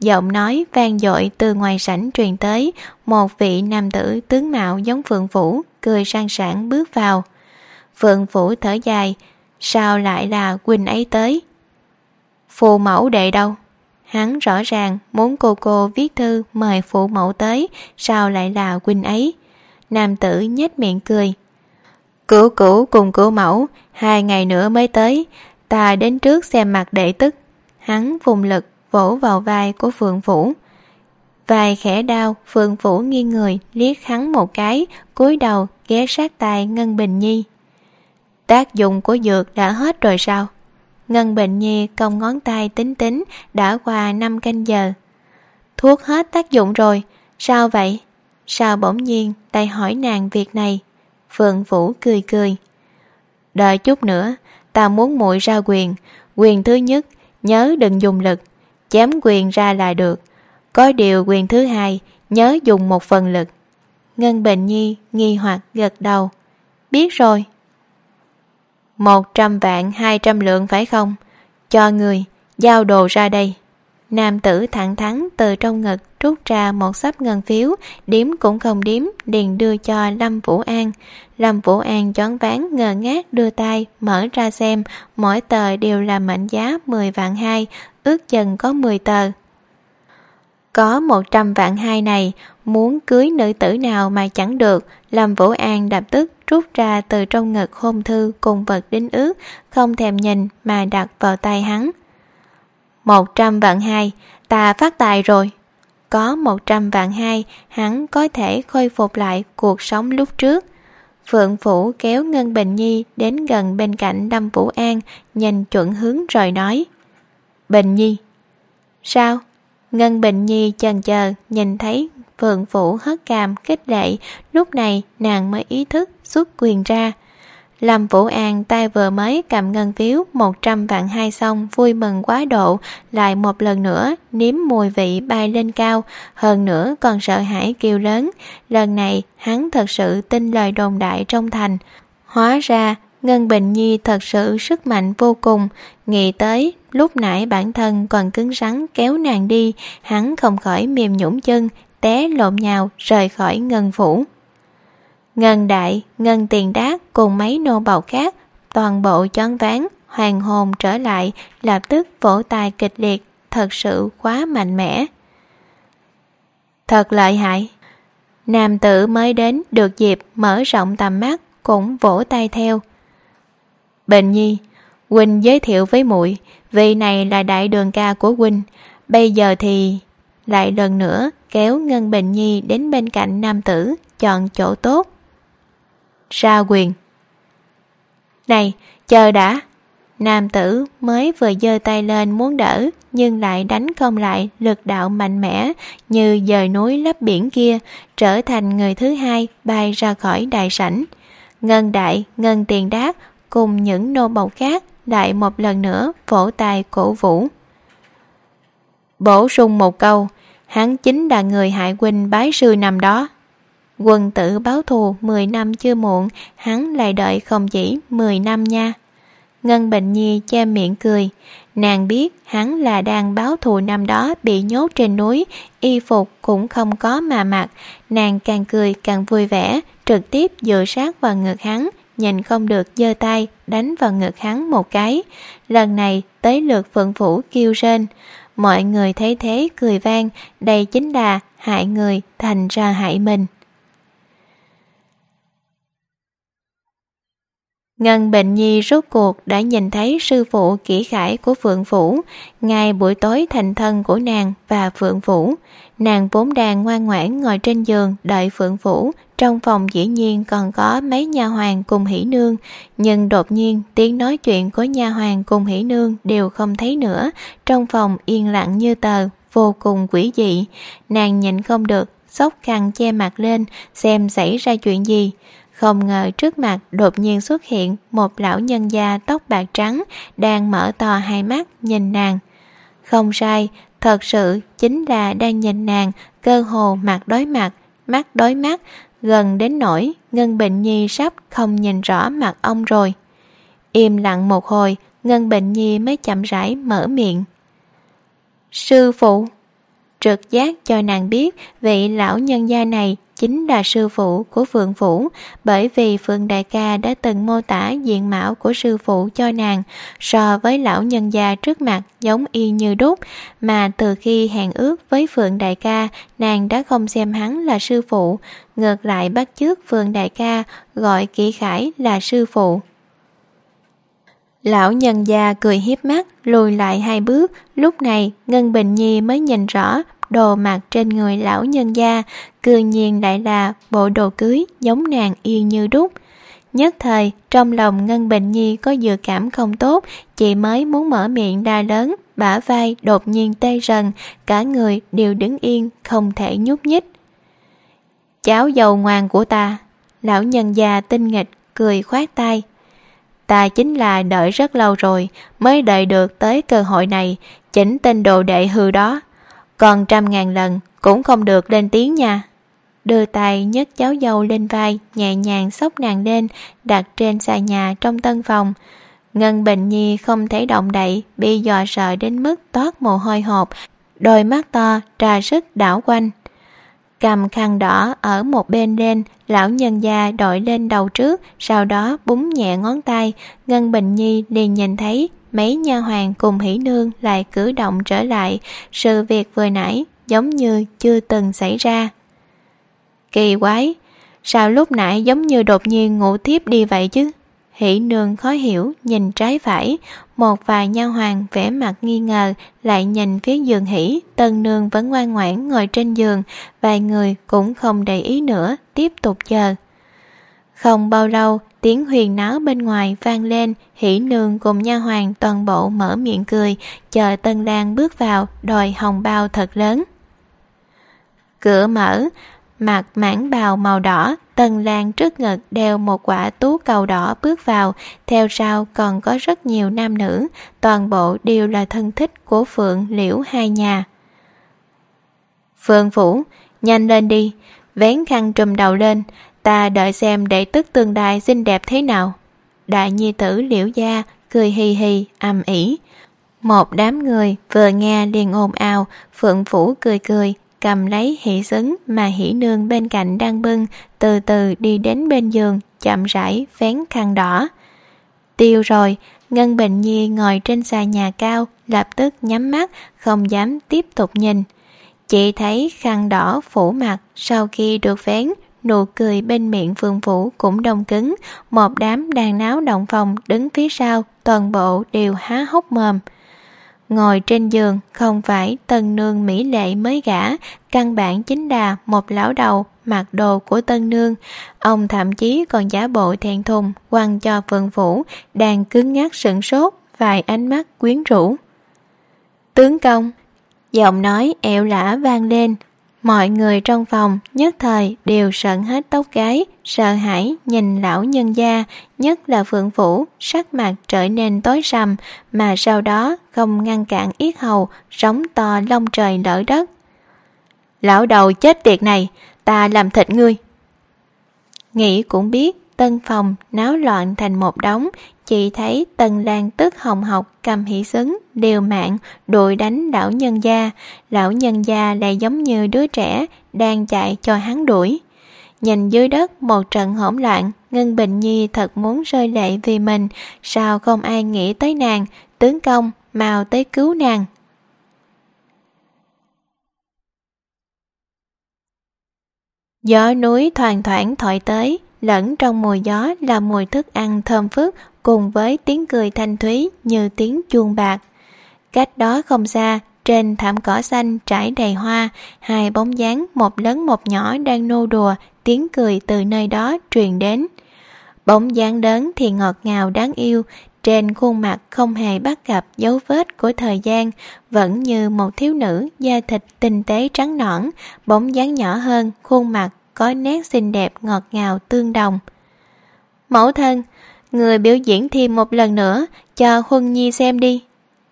Giọng nói vang dội từ ngoài sảnh truyền tới, một vị nam tử tướng mạo giống phượng vũ, cười sang sảng bước vào. Phượng vũ thở dài, Sao lại là Quỳnh ấy tới? Phụ mẫu đệ đâu? Hắn rõ ràng muốn cô cô viết thư mời phụ mẫu tới, Sao lại là Quỳnh ấy? Nam tử nhếch miệng cười. Cửu cửu cùng cửu mẫu, Hai ngày nữa mới tới, Ta đến trước xem mặt đệ tức. Hắn vùng lực vỗ vào vai của Phượng vũ. Vài khẽ đau, Phượng vũ nghiêng người, liếc hắn một cái, cúi đầu, ghé sát tai Ngân Bình Nhi. Tác dụng của dược đã hết rồi sao? Ngân Bệnh Nhi cong ngón tay tính tính đã qua 5 canh giờ. Thuốc hết tác dụng rồi, sao vậy? Sao bỗng nhiên tay hỏi nàng việc này? Phượng Vũ cười cười. Đợi chút nữa, ta muốn muội ra quyền. Quyền thứ nhất, nhớ đừng dùng lực, chém quyền ra là được. Có điều quyền thứ hai, nhớ dùng một phần lực. Ngân Bệnh Nhi nghi hoặc gật đầu. Biết rồi. Một trăm vạn hai trăm lượng phải không? Cho người, giao đồ ra đây. Nam tử thẳng thắn từ trong ngực rút ra một sắp ngân phiếu, điếm cũng không điếm, liền đưa cho Lâm Vũ An. Lâm Vũ An choáng ván ngờ ngác đưa tay, mở ra xem, mỗi tờ đều là mệnh giá 10 vạn hai, ước chừng có 10 tờ. Có 100 vạn hai này, muốn cưới nữ tử nào mà chẳng được, Lâm Vũ An đập tức rút ra từ trong ngực hôn thư cùng vật đính ước, không thèm nhìn mà đặt vào tay hắn. Một trăm vạn hai, ta phát tài rồi. Có một trăm vạn hai, hắn có thể khôi phục lại cuộc sống lúc trước. Phượng Phủ kéo Ngân Bình Nhi đến gần bên cạnh đâm Vũ An, nhìn chuẩn hướng rồi nói. Bình Nhi. Sao? Ngân Bình Nhi chần chờ nhìn thấy Phượng Phủ hất càm kích lệ, lúc này nàng mới ý thức xuất quyền ra. Lâm Vũ An tay vừa mới cầm ngân phiếu một trăm vạn hai xong vui mừng quá độ, lại một lần nữa nếm mùi vị bay lên cao, hơn nữa còn sợ hãi kêu lớn. Lần này hắn thật sự tin lời đồn đại trong thành. Hóa ra Ngân Bình Nhi thật sự sức mạnh vô cùng, nghĩ tới lúc nãy bản thân còn cứng rắn kéo nàng đi, hắn không khỏi mềm nhũng chân, té lộn nhào rời khỏi ngân phủ. Ngân đại, ngân tiền đát cùng mấy nô bầu khác, toàn bộ chón ván, hoàng hồn trở lại, lập tức vỗ tài kịch liệt, thật sự quá mạnh mẽ. Thật lợi hại. Nam tử mới đến được dịp mở rộng tầm mắt, cũng vỗ tay theo. Bình Nhi, Huynh giới thiệu với muội vị này là đại đường ca của Huynh. Bây giờ thì lại lần nữa kéo Ngân Bình Nhi đến bên cạnh nam tử, chọn chỗ tốt. Ra quyền. Này, chờ đã. Nam tử mới vừa giơ tay lên muốn đỡ, nhưng lại đánh không lại lực đạo mạnh mẽ như dời núi lấp biển kia, trở thành người thứ hai bay ra khỏi đại sảnh. Ngân đại, ngân tiền đát cùng những nô bộc khác lại một lần nữa vỗ tay cổ vũ. Bổ sung một câu, hắn chính là người hại huynh bái sư năm đó. Quân tử báo thù 10 năm chưa muộn, hắn lại đợi không chỉ 10 năm nha. Ngân Bệnh Nhi che miệng cười, nàng biết hắn là đang báo thù năm đó bị nhốt trên núi, y phục cũng không có mà mặc, nàng càng cười càng vui vẻ, trực tiếp dựa sát vào ngực hắn, nhìn không được giơ tay đánh vào ngực hắn một cái. Lần này tới lượt phượng phủ kêu rên. Mọi người thấy thế cười vang đây chính là hại người thành ra hại mình. Ngân Bệnh Nhi rốt cuộc đã nhìn thấy sư phụ kỹ khải của Phượng Phủ, ngay buổi tối thành thân của nàng và Phượng Phủ. Nàng vốn đang ngoan ngoãn ngồi trên giường đợi Phượng Phủ, trong phòng dĩ nhiên còn có mấy nha hoàng cùng hỷ nương, nhưng đột nhiên tiếng nói chuyện của nha hoàng cùng hỷ nương đều không thấy nữa, trong phòng yên lặng như tờ, vô cùng quỷ dị. Nàng nhìn không được, xốc khăn che mặt lên, xem xảy ra chuyện gì. Không ngờ trước mặt đột nhiên xuất hiện một lão nhân da tóc bạc trắng đang mở to hai mắt nhìn nàng. Không sai, thật sự chính là đang nhìn nàng cơ hồ mặt đối mặt, mắt đối mắt, gần đến nỗi Ngân bình Nhi sắp không nhìn rõ mặt ông rồi. Im lặng một hồi, Ngân bình Nhi mới chậm rãi mở miệng. Sư phụ! Trực giác cho nàng biết vị lão nhân gia này chính là sư phụ của Phượng Vũ bởi vì Phượng Đại ca đã từng mô tả diện mạo của sư phụ cho nàng so với lão nhân gia trước mặt giống y như đúc mà từ khi hẹn ước với Phượng Đại ca nàng đã không xem hắn là sư phụ ngược lại bắt chước Phượng Đại ca gọi kỹ khải là sư phụ. Lão nhân gia cười hiếp mắt, lùi lại hai bước, lúc này Ngân Bình Nhi mới nhìn rõ đồ mặc trên người lão nhân gia, cương nhiên lại là bộ đồ cưới giống nàng yên như đúc. Nhất thời, trong lòng Ngân Bình Nhi có dự cảm không tốt, chị mới muốn mở miệng đa lớn, bả vai đột nhiên tê rần, cả người đều đứng yên, không thể nhúc nhích. Cháu giàu ngoan của ta, lão nhân già tinh nghịch, cười khoát tay. Ta chính là đợi rất lâu rồi, mới đợi được tới cơ hội này, chỉnh tên đồ đệ hư đó, còn trăm ngàn lần cũng không được lên tiếng nha. Đưa tay nhấc cháu dâu lên vai, nhẹ nhàng xốc nàng lên, đặt trên xà nhà trong tân phòng. Ngân bình nhi không thể động đậy, bị dò sợ đến mức toát mồ hôi hột, đôi mắt to trà sức đảo quanh cầm khăn đỏ ở một bên lên, lão nhân gia đội lên đầu trước, sau đó búng nhẹ ngón tay. Ngân bình nhi liền nhìn thấy mấy nha hoàng cùng hỷ nương lại cử động trở lại. Sự việc vừa nãy giống như chưa từng xảy ra. Kỳ quái, sao lúc nãy giống như đột nhiên ngủ thiếp đi vậy chứ? Hỷ nương khó hiểu, nhìn trái phải một vài nha hoàng vẻ mặt nghi ngờ lại nhìn phía giường hỉ, tân nương vẫn ngoan ngoãn ngồi trên giường, vài người cũng không để ý nữa, tiếp tục chờ. Không bao lâu, tiếng huyền náo bên ngoài vang lên, hỉ nương cùng nha hoàng toàn bộ mở miệng cười, chờ tân lan bước vào, đòi hồng bao thật lớn. Cửa mở mặc mãn bào màu đỏ Tần Lan trước ngực đeo một quả tú cầu đỏ bước vào, theo sau còn có rất nhiều nam nữ, toàn bộ đều là thân thích của Phượng Liễu hai nhà. Phượng Phủ, nhanh lên đi, vén khăn trùm đầu lên, ta đợi xem đệ tức tương đài xinh đẹp thế nào. Đại nhi tử Liễu Gia cười hì hì, ầm ĩ. Một đám người vừa nghe liền ồn ào, Phượng Phủ cười cười, cầm lấy hỷ xứng mà hỷ nương bên cạnh đang bưng, từ từ đi đến bên giường, chậm rãi vén khăn đỏ. Tiêu rồi, Ngân Bình Nhi ngồi trên xà nhà cao, lập tức nhắm mắt, không dám tiếp tục nhìn. Chị thấy khăn đỏ phủ mặt sau khi được vén, nụ cười bên miệng phương vũ cũng đông cứng, một đám đàn náo động phòng đứng phía sau, toàn bộ đều há hốc mồm. Ngồi trên giường không phải tân nương mỹ lệ mới gả, căn bản chính là một lão đầu mặc đồ của tân nương. Ông thậm chí còn giả bộ thẹn thùng quăng cho phượng vũ, đang cứng ngắc sửng sốt, vài ánh mắt quyến rũ. Tướng công, giọng nói eo lả vang lên, Mọi người trong phòng nhất thời đều sợn hết tóc gái, sợ hãi nhìn lão nhân gia, nhất là Phượng Vũ, sắc mặt trở nên tối sầm, mà sau đó không ngăn cản yết hầu, sóng to lông trời lỡ đất. Lão đầu chết tiệt này, ta làm thịt ngươi. Nghĩ cũng biết tân phòng náo loạn thành một đống, chị thấy tần lan tức hồng học cầm hỷ xứng, đều mạng đuổi đánh lão nhân gia. Lão nhân gia lại giống như đứa trẻ đang chạy cho hắn đuổi. Nhìn dưới đất một trận hỗn loạn, ngân bình nhi thật muốn rơi lệ vì mình. Sao không ai nghĩ tới nàng? Tướng công, mau tới cứu nàng. Gió núi thoang thoảng thổi tới lẫn trong mùi gió là mùi thức ăn thơm phức cùng với tiếng cười thanh thúy như tiếng chuông bạc. Cách đó không xa, trên thảm cỏ xanh trải đầy hoa, hai bóng dáng một lớn một nhỏ đang nô đùa, tiếng cười từ nơi đó truyền đến. Bóng dáng lớn thì ngọt ngào đáng yêu, trên khuôn mặt không hề bắt gặp dấu vết của thời gian, vẫn như một thiếu nữ da thịt tinh tế trắng nõn, bóng dáng nhỏ hơn, khuôn mặt có nét xinh đẹp ngọt ngào tương đồng. Mẫu thân, người biểu diễn thêm một lần nữa, cho Huân Nhi xem đi.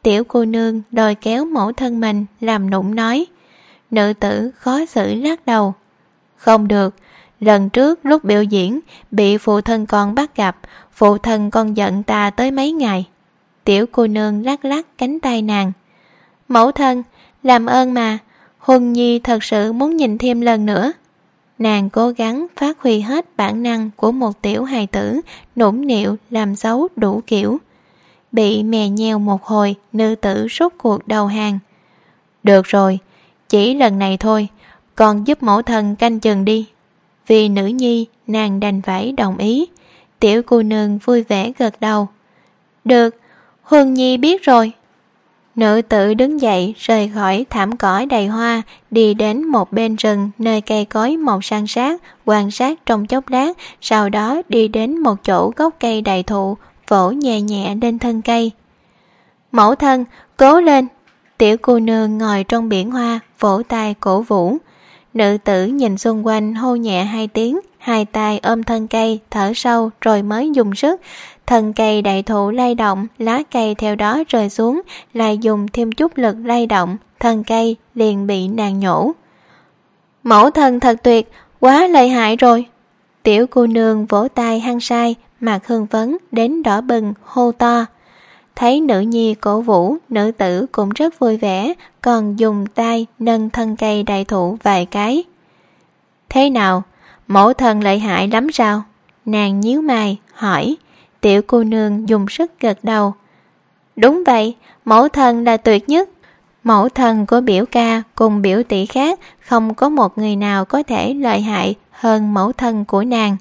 Tiểu cô nương đòi kéo mẫu thân mình làm nụng nói. Nữ tử khó xử lắc đầu. Không được, lần trước lúc biểu diễn bị phụ thân con bắt gặp, phụ thân con giận ta tới mấy ngày. Tiểu cô nương lắc lắc cánh tay nàng. Mẫu thân, làm ơn mà, Huân Nhi thật sự muốn nhìn thêm lần nữa nàng cố gắng phát huy hết bản năng của một tiểu hài tử nũng nịu, làm xấu đủ kiểu. Bị mè nheo một hồi, nữ tử rút cuộc đầu hàng. Được rồi, chỉ lần này thôi, còn giúp mẫu thần canh chừng đi. Vì nữ nhi, nàng đành phải đồng ý. Tiểu cô nương vui vẻ gật đầu. Được huân nhi biết rồi. Nữ tử đứng dậy rời khỏi thảm cỏ đầy hoa, đi đến một bên rừng nơi cây cối màu san sát, quan sát trong chốc lát, sau đó đi đến một chỗ gốc cây đầy thụ, vỗ nhẹ nhẹ lên thân cây. Mẫu thân, cố lên! Tiểu cô nương ngồi trong biển hoa, vỗ tay cổ vũ. Nữ tử nhìn xung quanh hô nhẹ hai tiếng, hai tay ôm thân cây, thở sâu rồi mới dùng sức, Thân cây đại thụ lay động, lá cây theo đó rơi xuống, lại dùng thêm chút lực lay động, thân cây liền bị nàng nhổ. Mẫu thân thật tuyệt, quá lợi hại rồi. Tiểu cô nương vỗ tay hăng sai, mặt hương vấn đến đỏ bừng, hô to. Thấy nữ nhi cổ vũ, nữ tử cũng rất vui vẻ, còn dùng tay nâng thân cây đại thụ vài cái. Thế nào? Mẫu thân lợi hại lắm sao? Nàng nhíu mày, hỏi. Tiểu cô nương dùng sức gật đầu. Đúng vậy, mẫu thân là tuyệt nhất. Mẫu thân của biểu ca cùng biểu tỷ khác không có một người nào có thể lợi hại hơn mẫu thân của nàng.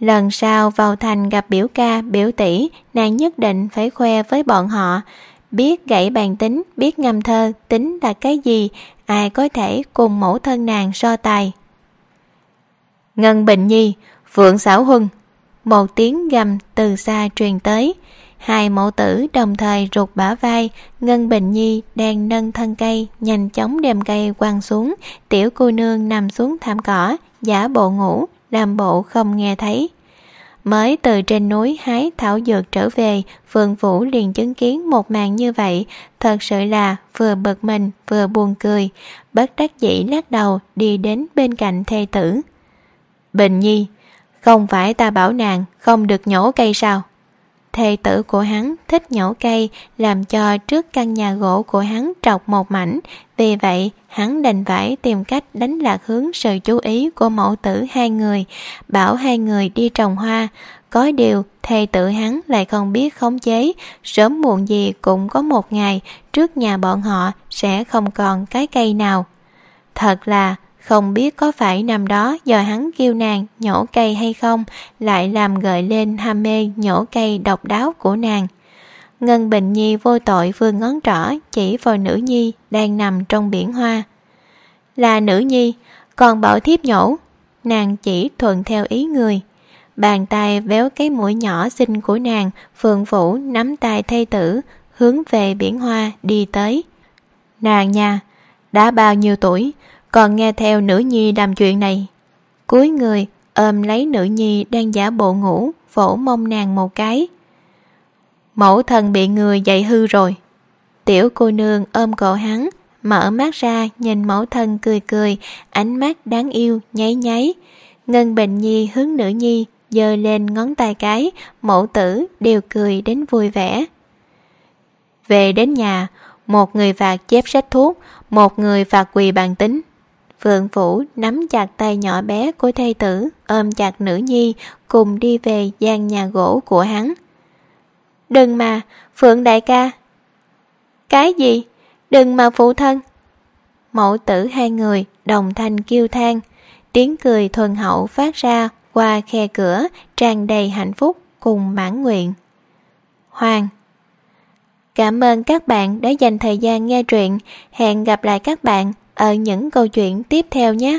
Lần sau vào thành gặp biểu ca, biểu tỷ, nàng nhất định phải khoe với bọn họ. Biết gãy bàn tính, biết ngâm thơ, tính là cái gì, ai có thể cùng mẫu thân nàng so tài. Ngân Bình Nhi, Phượng Xảo Huân một tiếng gầm từ xa truyền tới. Hai mẫu tử đồng thời rụt bả vai, ngân bình nhi đang nâng thân cây, nhanh chóng đem cây quăng xuống. Tiểu cô nương nằm xuống thảm cỏ, giả bộ ngủ, làm bộ không nghe thấy. Mới từ trên núi hái thảo dược trở về, phượng vũ liền chứng kiến một màn như vậy. Thật sự là vừa bực mình, vừa buồn cười. Bất đắc dĩ lắc đầu, đi đến bên cạnh thê tử. Bình nhi không phải ta bảo nàng không được nhổ cây sao? Thê tử của hắn thích nhổ cây, làm cho trước căn nhà gỗ của hắn trọc một mảnh. Vì vậy, hắn đành phải tìm cách đánh lạc hướng sự chú ý của mẫu tử hai người, bảo hai người đi trồng hoa. Có điều, thê tử hắn lại không biết khống chế. Sớm muộn gì cũng có một ngày, trước nhà bọn họ sẽ không còn cái cây nào. Thật là không biết có phải năm đó do hắn kêu nàng nhổ cây hay không, lại làm gợi lên ham mê nhổ cây độc đáo của nàng. Ngân bình nhi vô tội vươn ngón trỏ chỉ vào nữ nhi đang nằm trong biển hoa. Là nữ nhi, còn bảo thiếp nhổ. Nàng chỉ thuận theo ý người. Bàn tay véo cái mũi nhỏ xinh của nàng, phượng vũ nắm tay thê tử, hướng về biển hoa đi tới. Nàng nha, đã bao nhiêu tuổi còn nghe theo nữ nhi làm chuyện này. Cúi người, ôm lấy nữ nhi đang giả bộ ngủ, vỗ mông nàng một cái. Mẫu thần bị người dạy hư rồi. Tiểu cô nương ôm cổ hắn, mở mắt ra nhìn mẫu thân cười cười, ánh mắt đáng yêu, nháy nháy. Ngân bình nhi hướng nữ nhi, giơ lên ngón tay cái, mẫu tử đều cười đến vui vẻ. Về đến nhà, một người phạt chép sách thuốc, một người phạt quỳ bàn tính. Phượng Vũ nắm chặt tay nhỏ bé của thầy tử, ôm chặt nữ nhi, cùng đi về gian nhà gỗ của hắn. Đừng mà, Phượng đại ca. Cái gì? Đừng mà phụ thân. Mẫu tử hai người đồng thanh kêu than, tiếng cười thuần hậu phát ra qua khe cửa tràn đầy hạnh phúc cùng mãn nguyện. Hoàng Cảm ơn các bạn đã dành thời gian nghe truyện. Hẹn gặp lại các bạn ở những câu chuyện tiếp theo nhé.